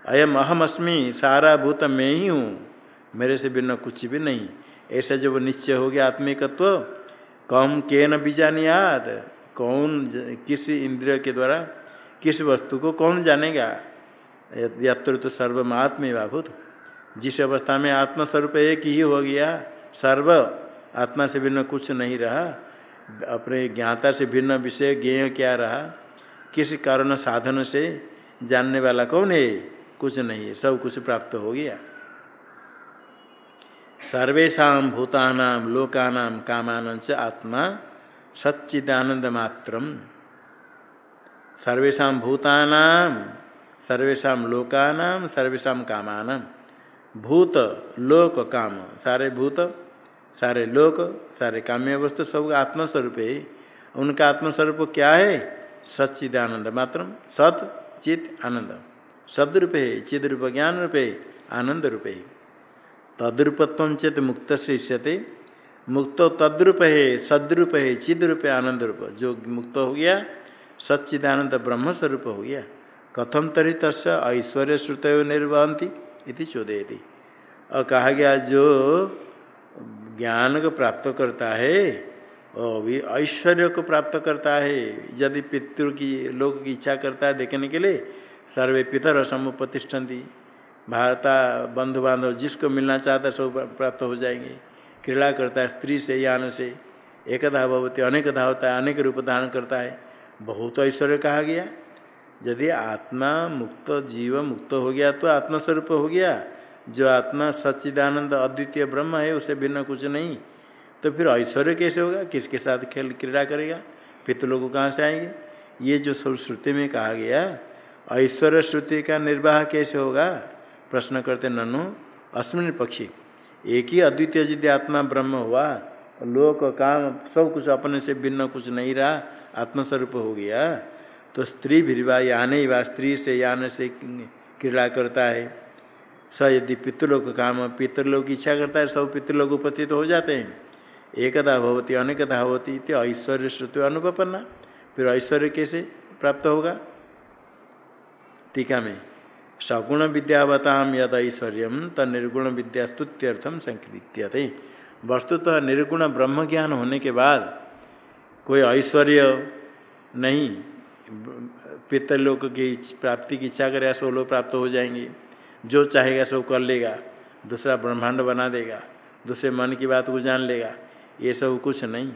अयम अहमअस्मी सारा भूत मैं ही हूँ, मेरे से बिना कुछ भी नहीं। ऐसा जब निश्चय हो गया आत्मिकत्व कौन के न कौन किस इंद्रिय के द्वारा किस वस्तु को कौन जानेगा? यत्र तो सर्वमात्म भूत जिस अवस्था में आत्मस्वरूप एक ही हो गया, सर्व आत्मा से भिन्न कुछ नहीं रहा, अपने ज्ञाता से भिन्न विषय ज्ञेय क्या रहा? किस कारण साधन से जानने वाला कौन है? कुछ नहीं है, सब कुछ प्राप्त हो गया। सर्वेशा भूतानाम लोकाना कामान च आत्मा सच्चिदानंद मात्र सर्वेशा भूतानाम सर्वेशा लोकानाम सर्वेशा कामान। भूत, लोक, काम। सारे भूत, सारे लोक, सारे काम्य वस्तु सब आत्मस्वरूप। है उनका आत्मस्वरूप क्या है? सच्चिदानंद मात्र सत, चित, आनंद। सदरूप है चिद रूप ज्ञान रूप है आनंद रूप है तद्रूपत्व चेत मुक्त से इष्यते मुक्त तद्रूप है सद्रूप है चिद रूप है आनंद रूप जो मुक्त हो गया, सच्चिदानंद ब्रह्म स्वरूप हो गया। कथम तरी तस् ऐश्वर्य श्रुत निर्वहंती इति चोदयती। और कहा गया, जो ज्ञान को प्राप्त करता है और भी ऐश्वर्य को प्राप्त करता है, यदि पितृ की लोग की इच्छा करता है देखने के लिए, सर्वे पितर समुपतिष्ठन्ति। भारता बंधु बांधव जिसको मिलना चाहता है, सब प्राप्त हो जाएँगे। क्रीड़ा करता है, स्त्री से, यान से। एकधा भवती अनेकधा होता है, अनेक रूप धारण करता है। बहुत ऐश्वर्य कहा गया। यदि आत्मा मुक्त, जीव मुक्त हो गया तो आत्मस्वरूप हो गया। जो आत्मा सच्चिदानंद, अद्वितीय ब्रह्म है, उसे भिन्न कुछ नहीं। तो फिर ऐश्वर्य कैसे होगा? किसके साथ खेल, क्रीड़ा करेगा? पितृ लोग कहाँ से आएँगे? ये जो सब श्रुति में कहा गया, ऐश्वर्य श्रुति का निर्वाह कैसे होगा? प्रश्न करते, ननु, अस्मिन पक्षी, एक ही अद्वितीय यदि आत्मा ब्रह्म हुआ, लोक, काम, सब कुछ अपने से भिन्न कुछ नहीं रहा, आत्मस्वरूप हो गया तो स्त्री भी याने वा, स्त्री से यान से क्रीड़ा करता है। स यदि पितृलोक काम, पितृलोक इच्छा करता है, सब पितृलोक उपस्थित तो हो जाते हैं। एकदा भवती, अनेकदा भवती तो ऐश्वर्य श्रुति अनुपन्ना फिर ऐश्वर्य कैसे प्राप्त होगा? टीका में सगुण विद्यावताम यद ऐश्वर्य त निर्गुण विद्या स्तुत्यर्थम संकृत्यते वस्तुतः निर्गुण ब्रह्म ज्ञान होने के बाद कोई ऐश्वर्य नहीं, पितृलोक की प्राप्ति की इच्छा करे सो लोग प्राप्त हो जाएँगे। जो चाहेगा सो कर लेगा, दूसरा ब्रह्मांड बना देगा, दूसरे मन की बात को जान लेगा, ये सब कुछ नहीं।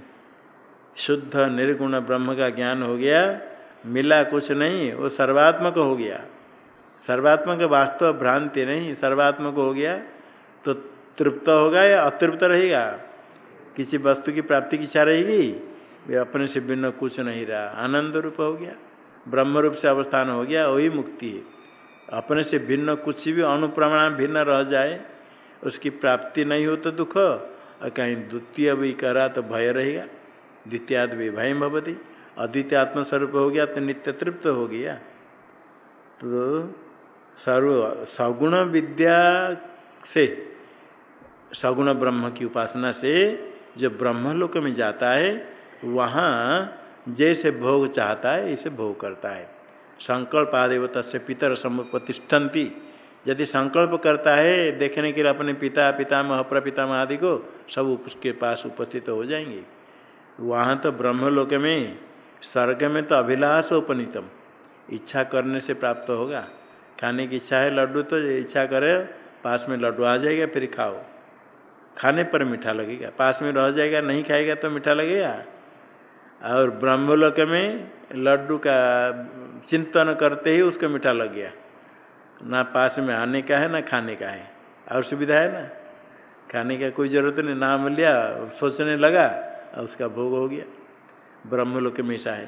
शुद्ध निर्गुण ब्रह्म का ज्ञान हो गया, मिला कुछ नहीं, वो सर्वात्मक हो गया। सर्वात्मक वास्तव भ्रांति नहीं, सर्वात्मक हो गया तो तृप्त होगा या अतृप्त रहेगा? किसी वस्तु की प्राप्ति की इच्छा रहेगी? वे अपने से भिन्न कुछ नहीं रहा। आनंद रूप हो गया, ब्रह्म रूप से अवस्थान हो गया, वही मुक्ति है। अपने से भिन्न कुछ भी अनुप्रमाण भिन्न रह जाए, उसकी प्राप्ति नहीं हो तो दुख, और कहीं द्वितीय भी करा तो भय रहेगा। द्वितीयाद भी भय भवती। अद्वितीय आत्मस्वरूप हो गया तो नित्य तृप्त हो गया। तो सर्व सगुण विद्या से, सगुण ब्रह्म की उपासना से जो ब्रह्मलोक में जाता है, वहाँ जैसे भोग चाहता है इसे भोग करता है। संकल्प आदेव तस्य पितर समुपतिष्ठन्ति। यदि संकल्प करता है, देखने के लिए अपने पिता, पितामह, प्रपितामह आदि को सब उसके पास उपस्थित हो जाएँगे। वहाँ तो ब्रह्मलोक में, स्वर्ग में तो अभिलाष उपनीतम। इच्छा करने से प्राप्त होगा। खाने की इच्छा है, लड्डू तो इच्छा करे, पास में लड्डू आ जाएगा, फिर खाओ। खाने पर मीठा लगेगा। पास में रह जाएगा, नहीं खाएगा तो मीठा लगेगा। और ब्रह्मलोक में लड्डू का चिंतन करते ही उसको मीठा लग गया। ना पास में आने का है, ना खाने का है। और सुविधा है ना? खाने का कोई ज़रूरत नहीं, नाम लिया, सोचने लगा, और उसका भोग हो गया। ब्रह्मलोक में ऐसा है।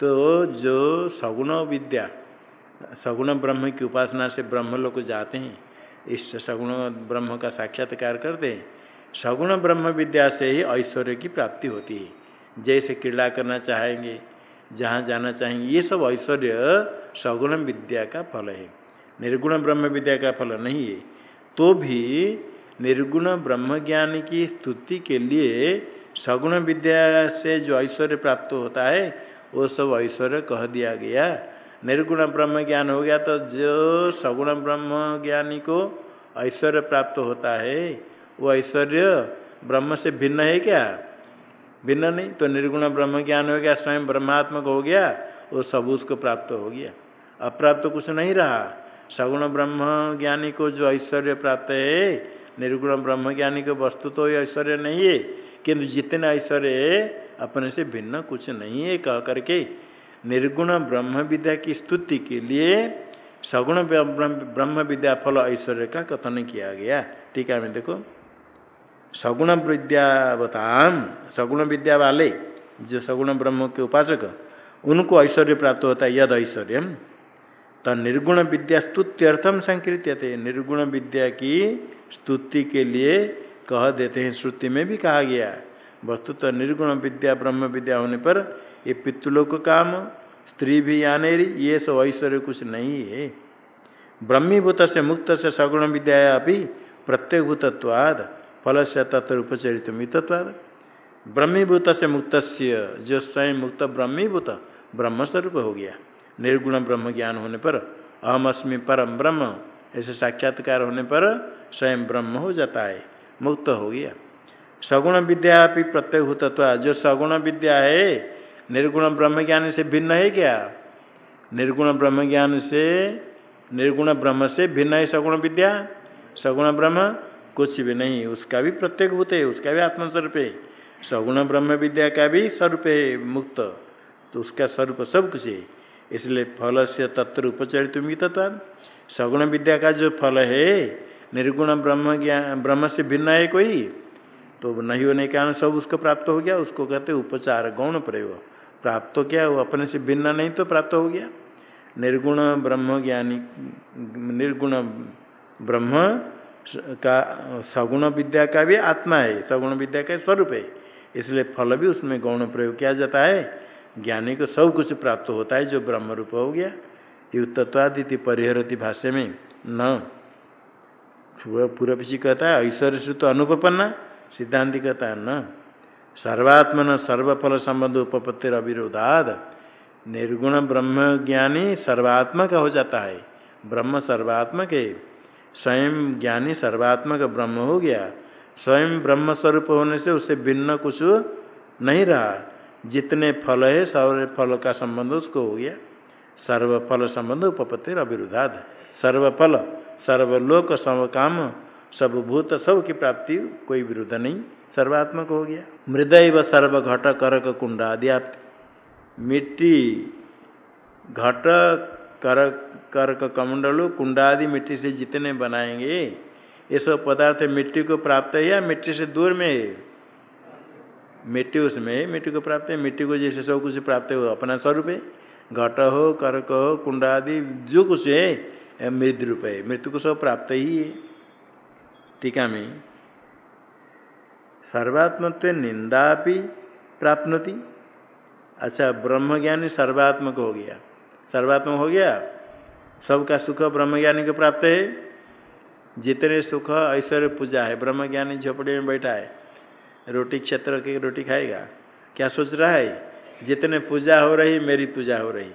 तो जो सगुण विद्या सगुण ब्रह्म की उपासना से ब्रह्म लोग जाते हैं। इस सगुण ब्रह्म का साक्षात्कार करते हैं। सगुण ब्रह्म विद्या से ही ऐश्वर्य की प्राप्ति होती है। जैसे क्रीड़ा करना चाहेंगे, जहाँ जाना चाहेंगे, ये सब ऐश्वर्य सगुण विद्या का फल है। निर्गुण ब्रह्म विद्या का फल नहीं है। तो भी निर्गुण ब्रह्म ज्ञान की स्तुति के लिए सगुण विद्या से जो ऐश्वर्य प्राप्त होता है, वो सब ऐश्वर्य कह दिया गया। निर्गुण ब्रह्म ज्ञान हो गया तो जो सगुण ब्रह्म ज्ञानी को ऐश्वर्य प्राप्त होता है, वो ऐश्वर्य ब्रह्म से भिन्न है क्या? भिन्न नहीं तो निर्गुण ब्रह्म ज्ञान हो गया, स्वयं ब्रह्मात्मक हो गया, वो सब उसको प्राप्त हो गया। अप्राप्त तो कुछ नहीं रहा। सगुण ब्रह्म ज्ञानी को जो ऐश्वर्य प्राप्त है, निर्गुण ब्रह्म ज्ञानी को वस्तु तो ऐश्वर्य नहीं है, किंतु जितने ऐश्वर्य है, अपने से भिन्न कुछ नहीं है, कह करके निर्गुण ब्रह्म विद्या की स्तुति के लिए सगुण ब्रह्म विद्या फल ऐश्वर्य का कथन किया गया। ठीक है, मैं देखो। सगुण विद्यावताम, सगुण विद्या वाले, जो सगुण ब्रह्म के उपासक, उनको ऐश्वर्य प्राप्त होता है, यद ऐश्वर्य तो निर्गुण विद्या स्तुत्यर्थम संकृत्य थे निर्गुण विद्या की स्तुति के लिए कह देते हैं, श्रुति में भी कहा गया। वस्तु तो निर्गुण विद्या, ब्रह्म विद्या होने पर ये पितृलोक काम, स्त्री भी आने ये सब ऐश्वर्य कुछ नहीं है। ब्रह्मीभूत से मुक्त से सगुण विद्या अभी प्रत्येकभूतत्वाद फल से तत्व उपचरित मितत्वाद। ब्रह्मीभूत से मुक्त जो स्वयं मुक्त ब्रह्मीभूत, ब्रह्मस्वरूप हो गया। निर्गुण ब्रह्म ज्ञान होने पर अहम अस्मि परम ब्रह्म, ऐसे साक्षात्कार होने पर स्वयं ब्रह्म हो जाता है, मुक्त हो गया। सगुण विद्या भी प्रत्येकभूतत्व जो सगुण विद्या है निर्गुण ब्रह्म ज्ञान से भिन्न है क्या? निर्गुण ब्रह्म ज्ञान से, निर्गुण ब्रह्म से भिन्न है सगुण विद्या? सगुण ब्रह्म कुछ भी नहीं, उसका भी प्रत्येक भूत है, उसका भी आत्मस्वरूप है। सगुण ब्रह्म विद्या का भी स्वरूप है मुक्त तो उसका स्वरूप सब कुछ है। इसलिए फल से तत्व उपचरित मितत्वाद सगुण विद्या का जो फल है, निर्गुण ब्रह्म ज्ञान ब्रह्म से भिन्न है कोई? तो नहीं होने के कारण सब उसको प्राप्त हो गया, उसको कहते उपचार गौण प्रयोग। प्राप्त तो क्या वो अपने से भिन्न नहीं तो प्राप्त हो गया। निर्गुण ब्रह्म ज्ञानी, निर्गुण ब्रह्म का, सगुण विद्या का भी आत्मा है, सगुण विद्या का स्वरूप है। इसलिए फल भी उसमें गौण प्रयोग किया जाता है। ज्ञानी को सब कुछ प्राप्त होता है जो ब्रह्म रूप हो गया। युक्तत्वादिति परिहरती भाष्य में न। पूरा पीछे कहता है ऐश्वर्य तो अनुपन्ना सिद्धांति कहता है न। सर्वात्मन सर्वफल संबंध उपपत्तिर अविरोधाद निर्गुण ब्रह्म ज्ञानी सर्वात्मक हो जाता है ब्रह्म सर्वात्मक है स्वयं ज्ञानी सर्वात्मक ब्रह्म हो गया स्वयं ब्रह्म स्वरूप होने से उससे भिन्न कुछ नहीं रहा जितने फल है सर्व फल का संबंध उसको हो गया सर्वफल संबंध उपपत्ति अविरुद्धाद सर्वफल सर्वलोक काम सब भूत सब की प्राप्ति कोई विरुद्ध नहीं सर्वात्मक हो गया। मृदय व सर्व घट करक कुंड आदि आप मिट्टी घट कर कर्क कमंडलु कुंडादि मिट्टी से जितने बनाएँगे, ये सब पदार्थ मिट्टी को प्राप्त है या मिट्टी से दूर में है? मिट्टी उसमें मिट्टी को प्राप्त है। मिट्टी को जैसे सब कुछ प्राप्त हो अपना स्वरूप है। घट हो, कर्क हो, कुंडादि जो कुछ है मृद रूप है। मृत्यु को सब प्राप्त ही है। टीका में सर्वात्मत्व निंदा भी प्राप्त अच्छा ब्रह्मज्ञानी सर्वात्मक हो गया। सर्वात्मक हो गया? सबका सुख ब्रह्मज्ञानी को प्राप्त है? जितने सुख, ऐश्वर्य पूजा है, ब्रह्मज्ञानी झोपड़ी में बैठा है। रोटी क्षेत्र की रोटी खाएगा? क्या सोच रहा है? जितने पूजा हो रही, मेरी पूजा हो रही।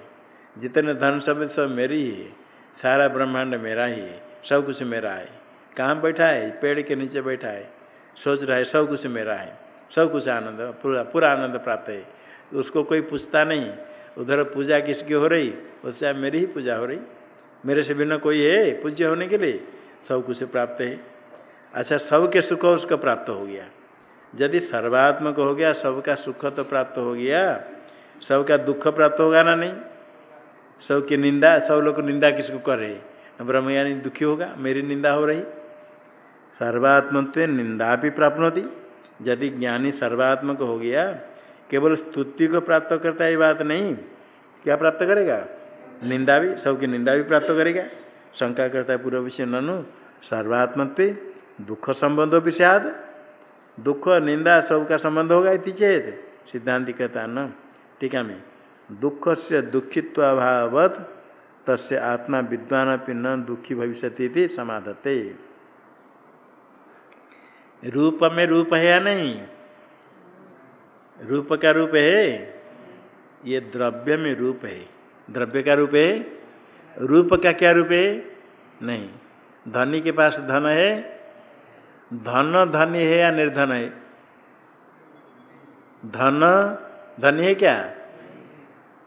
जितने धन सब सब मेरी ही है। सारा ब्रह्मांड मेरा ही है। सब कुछ मेरा है। कहाँ बैठा है? पेड़ के नीचे बैठा है। सोच रहा है, सब कुछ मेरा है। सब कुछ आनंद, पूरा पूरा आनंद प्राप्त है। उसको कोई पूछता नहीं, उधर पूजा किसकी हो रही? उससे मेरी ही पूजा हो रही। मेरे से बिना कोई है पूज्य होने के लिए। सब कुछ प्राप्त है। अच्छा सबके सुख उसको प्राप्त हो गया। यदि सर्वात्मक हो गया, सबका सुख तो प्राप्त हो गया। सबका दुख प्राप्त होगा ना नहीं? सबकी निंदा, सब लोग निंदा किसको कर रहे ब्रह्मयानी दुखी होगा, मेरी निंदा हो रही। सर्वात्मत्व निंदा भी प्राप्त होती यदि ज्ञानी सर्वात्मक हो गया, केवल स्तुति को प्राप्त करता है बात नहीं, क्या प्राप्त करेगा? निंदा भी, सबकी निंदा भी प्राप्त करेगा। शंका करता है पूर्व विषय ननु, सर्वात्मत्व दुख संबंधो भी सियाद। दुख, निंदा सबका संबंध होगा इति चेत। सिद्धांत कहता न, टीका में दुख से दुखित्व अभावत तस्य आत्मा विद्वान न दुखी भविष्य समाधते रूप में रूप है या नहीं? रूप का रूप है? ये द्रव्य में रूप है। द्रव्य का रूप है? रूप का क्या रूप है? नहीं। धनी के पास धन है। धन धनी है या निर्धन है? धन धनी है क्या?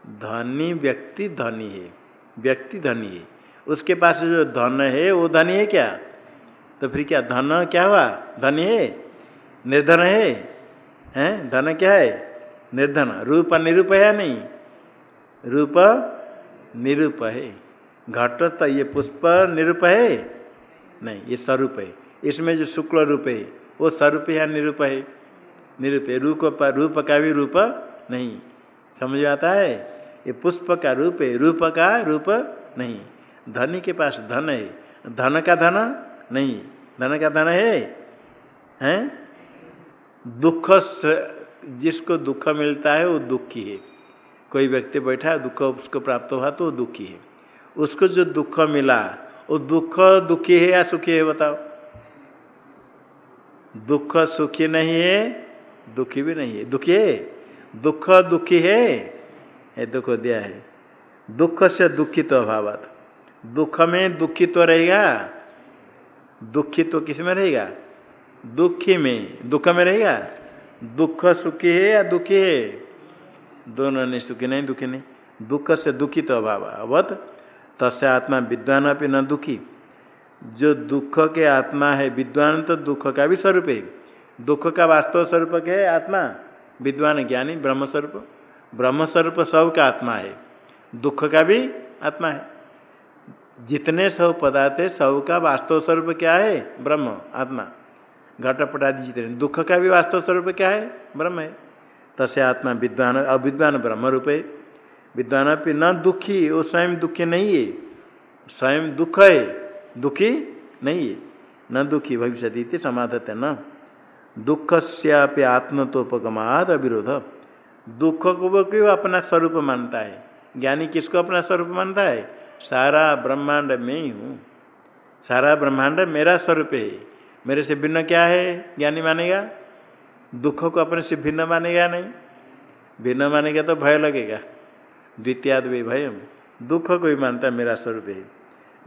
धनी व्यक्ति धनी है। व्यक्ति धनी है। उसके पास जो धन है, वो धनी है क्या? तो फिर क्या, धन क्या हुआ? धन है निर्धन है? हैं? धन क्या है? निर्धन। रूप निरूप है नहीं? रूप निरूप है। घट तो ये पुष्प निरूप है? नहीं, ये स्वरूप है। इसमें जो शुक्ल रूप है, वो स्वरूप या निरूप है? निरूप है। रूप रूप का भी रूप नहीं। समझ आता है? ये पुष्प का रूप है। रूप का रूप नहीं। धनी के पास धन है। धन का धन नहीं धन का धन है? हैं? दुख जिसको दुख मिलता है, वो दुखी है। कोई व्यक्ति बैठा है दुख उसको प्राप्त हुआ तो वो दुखी है। उसको जो दुख मिला, वो दुख दुखी है या सुखी है, बताओ। दुख सुखी नहीं है, दुखी भी नहीं है। दुखी है? दुख दुखी है? ये दुख दिया है। दुख से दुखित तो अभाव दुख में दुखी तो रहेगा। दुखी तो किसमें रहेगा? दुखी में। दुख में रहेगा? दुख सुखी है या दुखी है? दोनों नहीं, सुखी नहीं, दुखी नहीं। दुख से दुखी तो अभाव अवत तस्य आत्मा विद्वान अपनी न दुखी। जो दुख के आत्मा है विद्वान तो दुख का भी स्वरूप है। दुख का वास्तव स्वरूप है? आत्मा। विद्वान ज्ञानी, ब्रह्मस्वरूप। ब्रह्मस्वरूप ब्रह्म स्वरूप सब का आत्मा है। दुख का भी आत्मा है। जितने सब पदार्थ है सब का वास्तव स्वरूप क्या है? ब्रह्म, आत्मा। घटपट आदि जितने। दुख का भी वास्तव स्वरूप क्या है? ब्रह्म है। तसे आत्मा विद्वान, अविद्वान ब्रह्म रूप है। विद्वान न दुखी, वो स्वयं दुखी नहीं है। स्वयं दुख है, दुखी नहीं है। न दुखी भविष्य समाधत है न। दुख से आत्मतोपगमाद अविरोध। दुख को क्यों अपना स्वरूप मानता है? ज्ञानी किसको अपना स्वरूप मानता है? सारा ब्रह्मांड में ही हूँ। सारा ब्रह्मांड मेरा स्वरूप है। मेरे से भिन्न क्या है, ज्ञानी मानेगा? दुख को अपने से भिन्न मानेगा नहीं। भिन्न मानेगा तो भय लगेगा। द्वितीयाद भी भय दुख को भी मानता मेरा स्वरूप है।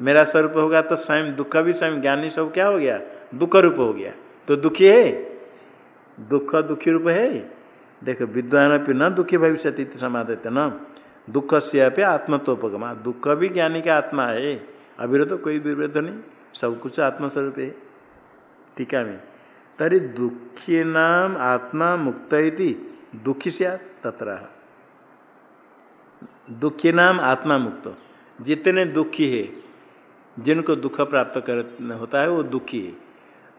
मेरा स्वरूप होगा तो स्वयं दुख भी, स्वयं ज्ञानी सब क्या हो गया? दुख रूप हो गया। तो दुखी है? दुख दुखी रूप है? देखो, विद्वान न दुखी भविष्य समाधते न दुख से अपे आत्मत्वोपगमा दुख भी ज्ञानी का आत्मा है। अविरोध कोई विरोध नहीं। सब कुछ आत्मस्वरूप है। टीका में। तरी दुखी नाम आत्मा मुक्त दुखी से तत्र। दुखी नाम आत्मा मुक्त। जितने दुखी है, जिनको दुख प्राप्त कर होता है, वो दुखी है।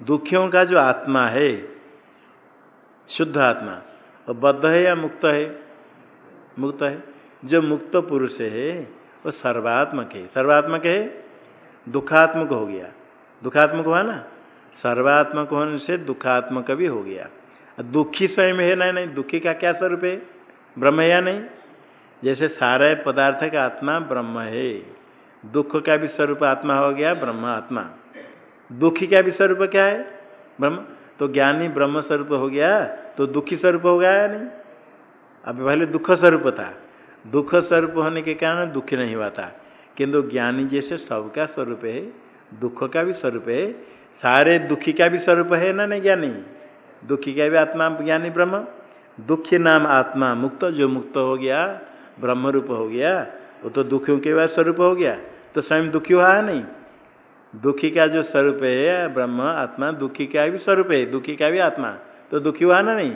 दुखियों का जो आत्मा है, शुद्ध आत्मा और बद्ध है या मुक्त है? मुक्त है। जो मुक्त पुरुष है, वो सर्वात्मक है। सर्वात्मक है? दुखात्मक हो गया। दुखात्मक हुआ ना? सर्वात्मक होने से दुखात्मक भी हो गया। दुखी स्वयं है ना, नहीं, दुखी का क्या स्वरूप है? ब्रह्म या नहीं? जैसे सारे पदार्थ का आत्मा ब्रह्म है। दुख का भी स्वरूप आत्मा हो गया, ब्रह्म आत्मा। दुखी का भी स्वरूप क्या है? ब्रह्म। तो ज्ञानी ब्रह्म स्वरूप हो गया तो दुखी स्वरूप हो गया या नहीं? अब पहले दुख स्वरूप था। दुख स्वरूप होने के कारण दुखी नहीं हुआ था किंतु ज्ञानी जैसे सबका स्वरूप है, दुख का भी स्वरूप है, सारे दुखी का भी स्वरूप है ना नहीं ज्ञानी? दुखी का भी आत्मा ज्ञानी ब्रह्म। दुखी नाम आत्मा मुक्त, जो मुक्त हो गया ब्रह्म रूप हो गया, वो तो दुखियों के बाद स्वरूप हो गया। तो स्वयं दुखी हुआ है नहीं? दुखी का जो स्वरूप है, ब्रह्म, आत्मा, दुखी का भी स्वरूप है, दुखी का भी आत्मा। तो दुखी हुआ ना नहीं?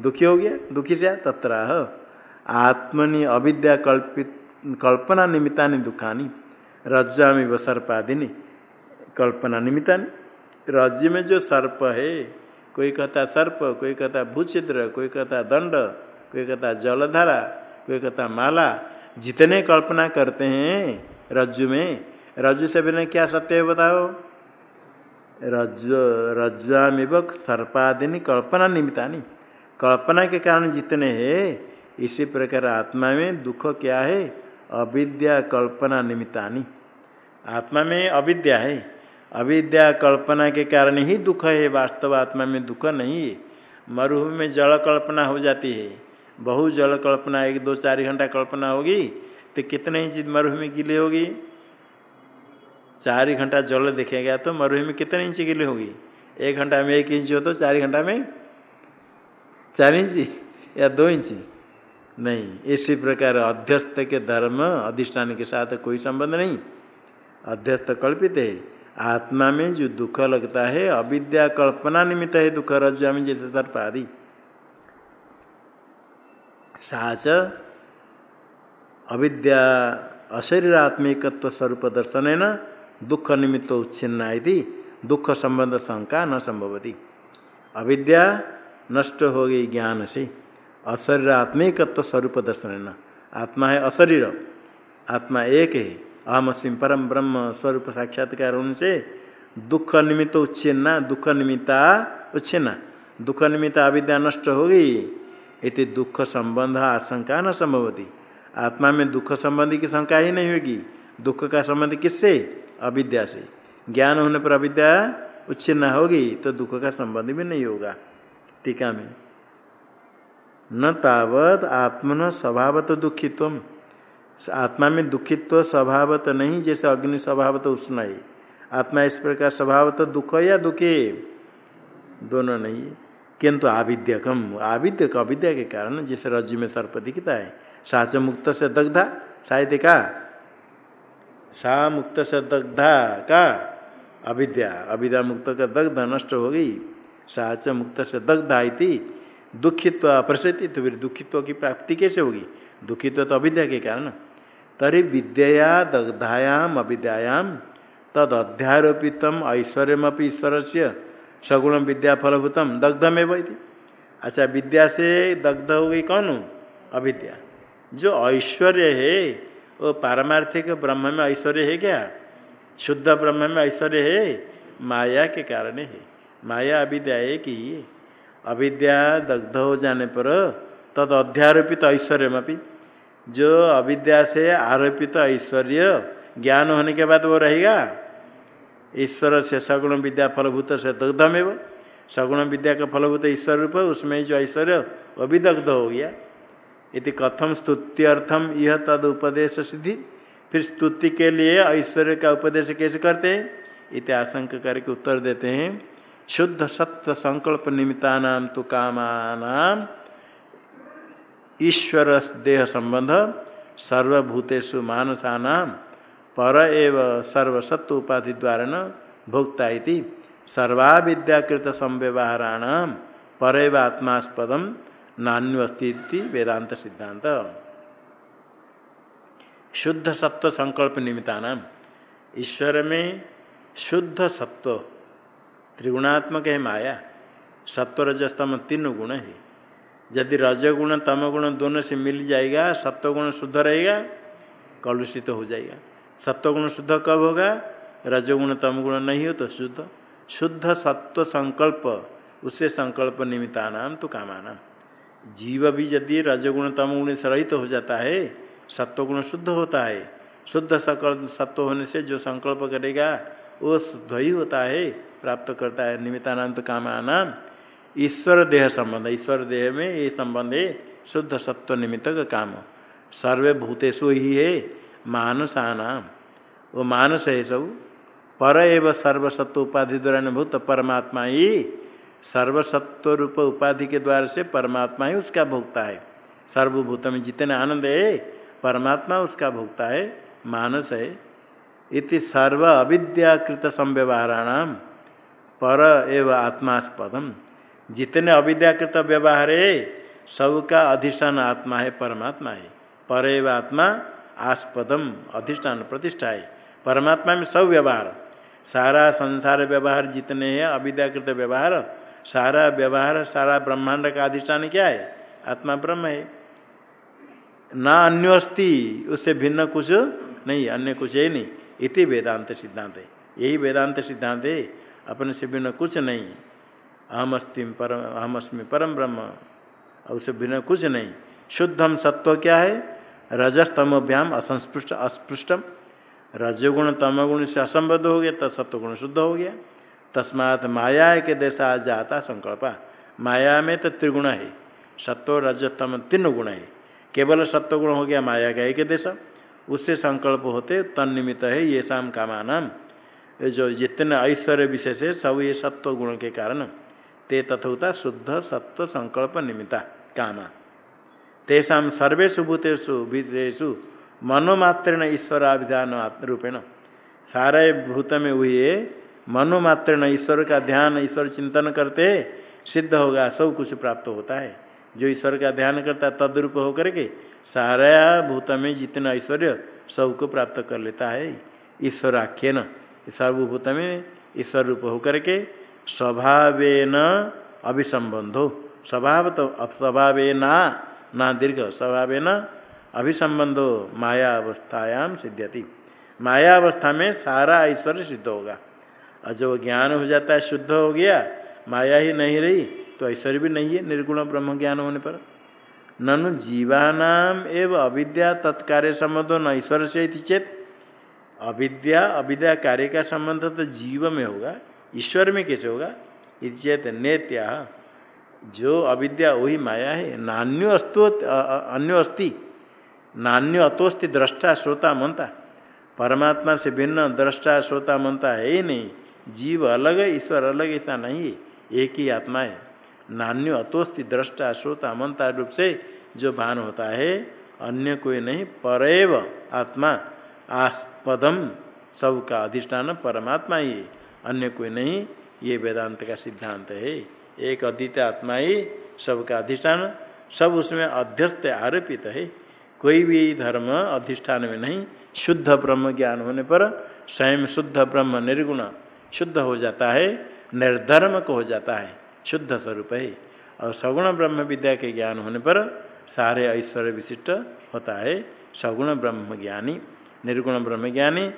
दुखी हो गया, दुखी से तत्र। आत्मनि अविद्या कल्पित, कल्पना निमित्ता दुखानी, रज्जामी व सर्पादिनी, कल्पना निमित्ता राज्य में जो सर्प है, कोई कहता सर्प, कोई कहता भूचित्र, कोई कहता दंड, कोई कहता जलधारा, कोई कहता माला, जितने कल्पना करते हैं रज्जु में, रज्जु से बिना क्या सत्य है बताओ? रज्जु रज्जामिव सर्पादिनी कल्पना निमित्तानी। कल्पना के कारण जितने हैं इसी प्रकार आत्मा में दुख क्या है? अविद्या कल्पना निमित्तानी। आत्मा में अविद्या है। अविद्या कल्पना के कारण ही दुख है, वास्तव आत्मा में दुख नहीं है। मरुभूमि में जल कल्पना हो जाती है। बहु जल कल्पना, एक दो चार घंटा कल्पना होगी तो कितने ही इंच मरुभूमि गिले होगी? चार घंटा जल देखेगा तो मरुभूमि कितने इंच गिले होगी? एक घंटा में एक इंच हो तो चार घंटा में चार इंच या दो इंच? नहीं, इसी प्रकार अध्यस्त के धर्म अधिष्ठान के साथ कोई संबंध नहीं। अध्यस्त कल्पित है। आत्मा में जो दुख लगता है, अविद्या कल्पना निमित्त है दुख रज्जा में, जैसे सर्प आदि। साच अविद्या अशरीरात्मिकत्व स्वरूप दर्शन है न, दुख निमित्त उच्छिन्ना दुख संबंध शंका न संभवती। अविद्या नष्ट हो गई ज्ञान से। अशरीरात्मिकत्व स्वरूप दर्शन न आत्मा है अशरीर आत्मा एक है। अहम सिंह परम ब्रह्म स्वरूप साक्षात्कार उनसे दुख निमित्त उच्छिन्ना, दुख निमित्ता उच्छिन्ना। दुख निमित्त अविद्या नष्ट हो गई इति दुख संबंध आशंका न संभवती। आत्मा में दुख संबंधी की शंका ही नहीं होगी। दुख का संबंध किससे? अविद्या से। ज्ञान होने पर अविद्या उच्छिन्न होगी तो दुख का संबंध भी नहीं होगा। टीका में। न तावत आत्मन स्वभावत दुखित्व। आत्मा में दुखित्व स्वभावत नहीं, जैसे अग्नि स्वभावत उष्ण है आत्मा इस प्रकार स्वभावत दुख या दुखे? दोनों नहीं है। किंतु आविद्यकम, आविद्यक, अविद्या के कारण, जैसे रज्जु में सर्प दिखता है, साच मुक्त से दग्धा, साहित्य का? सा मुक्त से दग्धा का? अविद्या अविद्या मुक्त का दग्ध नष्ट हो गई। साच मुक्त से दग्धा इति दुखित्व अप्रसित तो फिर दुखित्व की प्राप्ति कैसे होगी? दुखित्व तो अविद्या के कारण। तरी विद्या दग्धायाम अविद्यायाम तद अध्यारोपितम ऐश्वर्यमपि ईश्वर से सगुण विद्या फलभूतम दग्ध में वही अच्छा विद्या से दग्ध हो गई कौन? अविद्या। जो ऐश्वर्य है, वो पारमार्थिक ब्रह्म में ऐश्वर्य है क्या? शुद्ध ब्रह्म में ऐश्वर्य है? माया के कारण है। माया अविद्या है कि अविद्या दग्ध हो जाने पर तद अध्यारोपित ऐश्वर्य जो अविद्या से आरोपित ऐश्वर्य ज्ञान होने के बाद वो रहेगा। ईश्वर से सगुण विद्या फलभूत से दग्धमेव। सगुण विद्या का फलभूत ईश्वर रूप, उसमें जो ऐश्वर्य, वो भी दग्ध हो गया। यदि कथम स्तुत्यर्थम यह तद उपदेश सिद्धि। फिर स्तुति के लिए ऐश्वर्य का उपदेश कैसे करते हैं? इत आशंक करके उत्तर देते हैं। शुद्ध सत्य संकल्प निमित्ता नाम तो कामान ईश्वर देह संबंध सर्वभूतेषु मानसा नाम पर एव सर्वसत्व उपाधि द्वारा न भोक्ता सर्वा विद्याकृत संव्यवहाराण पर आत्मास्पद नान्यस्ती वेदांत सिद्धांत। शुद्ध सत्व संकल्प निमित्ता नाम ईश्वर में शुद्ध सत्व त्रिगुणात्मक है माया सत्व रजस्तम तीन गुण है। यदि रजगुण तम गुण दोनों से मिल जाएगा, सत्वगुण शुद्ध रहेगा, कलुषित तो हो जाएगा। सत्वगुण शुद्ध कब होगा? रजोगुण, तमगुण नहीं हो तो शुद्ध। शुद्ध सत्व संकल्प उससे संकल्प निमित्ता नाम तो कामाना। जीव भी यदि रजगुण, तमगुण से रहित तो हो जाता है, सत्वगुण शुद्ध होता है। शुद्ध सकल सत्व होने से जो संकल्प करेगा, वो शुद्ध ही होता है। प्राप्त करता है, निमित्तानंत कामानाम ईश्वर देह संबंध। ईश्वर देह में ये संबंध है, शुद्ध सत्व निमित्त का काम। सर्वे भूतेषु ही है मानसानाम वो मानस है सब। पर एवं सर्वसत्व उपाधि द्वारा भूत परमात्मा ही, सर्वसत्व रूप उपाधि के द्वारा से परमात्मा ही उसका भोगता है। सर्वभूत में जितने आनंद है, परमात्मा उसका भोगता है मानस है। इति सर्व अविद्याकृत संव्यवहाराणाम पर एवं आत्मास्पदम। जितने अविद्याकृत व्यवहार है, सबका अधिष्ठान आत्मा है, परमात्मा है। पर एवं आत्मा आस्पदम, अधिष्ठान प्रतिष्ठा है। परमात्मा में सब व्यवहार। सारा संसार व्यवहार जितने हैं, अविद्याकृत व्यवहार, सारा व्यवहार, सारा ब्रह्मांड का अधिष्ठान क्या है? आत्मा ब्रह्म है। ना अन्य अस्थि उससे भिन्न कुछ नहीं, अन्य कुछ है नहीं। इति वेदांत सिद्धांत है। यही वेदांत सिद्धांत है। अपने से भिन्न कुछ नहीं। अहम अस्तिम परम अहम अस्मि परम ब्रह्म, और उससे भिन्न कुछ नहीं। शुद्धम सत्व क्या है? रजस्तमभ्याम असंस्पृष्ट, अस्पृष्टम। रजगुण, तमगुण से असंबद्ध हो गया तो सत्वगुण शुद्ध हो गया। तस्मात माया के देशा जाता संकल्पा। माया में तो त्रिगुण है। सत्व रजतम तीन गुण है। केवल सत्वगुण हो गया माया का एक देश। उससे संकल्प होते तन्निमित्त है ये शाम कामानाम जो जितने ऐश्वर्य विशेष है, सब ये सत्व गुण के कारण ते तथोता शुद्ध सत्व संकल्प निमित्ता, कामा। तेषा सर्वेशु भूतेषु भीतेषु मनोमात्रेण ईश्वराभिधान रूपेण। सारे भूत में हुए मनोमात्र ईश्वर का ध्यान, ईश्वर चिंतन करते सिद्ध होगा, सब कुछ प्राप्त होता है। जो ईश्वर का ध्यान करता है तद्रूप होकर के सारा भूत में जितना ऐश्वर्य सबको प्राप्त कर लेता है। ईश्वर आख्य न सर्वभूत में ईश्वर रूप होकर के स्वभाव अभिसंबंधो स्वभाव तो स्वभाव ना ना दीर्घ स्वभाव न अभिसंबंधो माया अवस्थायाम सिद्ध्यति। माया अवस्था में सारा ऐश्वर्य सिद्ध होगा। और जब ज्ञान हो जाता है, शुद्ध हो गया, माया ही नहीं रही तो ऐश्वर्य भी नहीं है, निर्गुण ब्रह्म ज्ञान होने पर। ननु जीवानाम एवं अविद्या तत्कार्य संबंध न ईश्वर से चेत अविद्या अविद्या कार्य का संबंध तो जीव में होगा, ईश्वर में कैसे होगा? चेत नेत्या जो अविद्या, वही माया है। नान्यो अस्तु अन्यो अस्ति। नान्यो अतोस्ति दृष्टा, श्रोता मनता परमात्मा से भिन्न, दृष्टा, श्रोता मनता है ही नहीं। जीव अलग है, ईश्वर अलग ऐसा नहीं है। एक ही आत्मा है। नान्य अतोस्ति दृष्टा, श्रोता, मंता रूप से जो भान होता है, अन्य कोई नहीं परैव आत्मा। आस्पदम सबका अधिष्ठान परमात्मा ही। अन्य कोई नहीं, ये वेदांत का सिद्धांत है। एक अद्वितीय आत्मा ही सबका अधिष्ठान, सब उसमें अध्यस्त आरोपित है। कोई भी धर्म अधिष्ठान में नहीं, शुद्ध ब्रह्म ज्ञान होने पर स्वयं शुद्ध ब्रह्म निर्गुण, शुद्ध हो जाता है, निर्धर्म को हो जाता है, शुद्ध स्वरूप है। और सगुण ब्रह्म विद्या के ज्ञान होने पर सारे ऐश्वर्य विशिष्ट होता है, सगुण ब्रह्म ज्ञानी। निर्गुण ब्रह्म ज्ञानी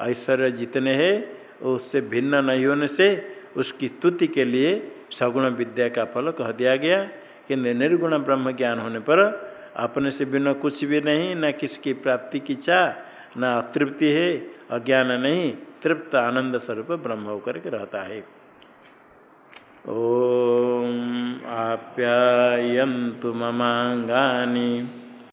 ऐश्वर्य जितने हैं, उससे भिन्न नहीं होने से उसकी स्तुति के लिए सगुण विद्या का फल कह दिया गया कि निर्गुण ब्रह्म ज्ञान होने पर अपने से भिन्न कुछ भी नहीं, न किसकी प्राप्ति की चाह, न अतृप्ति है, अज्ञान नहीं, तृप्त आनंद स्वरूप ब्रह्म होकर के रहता है। ओम आप्यायन्तु ममांगानी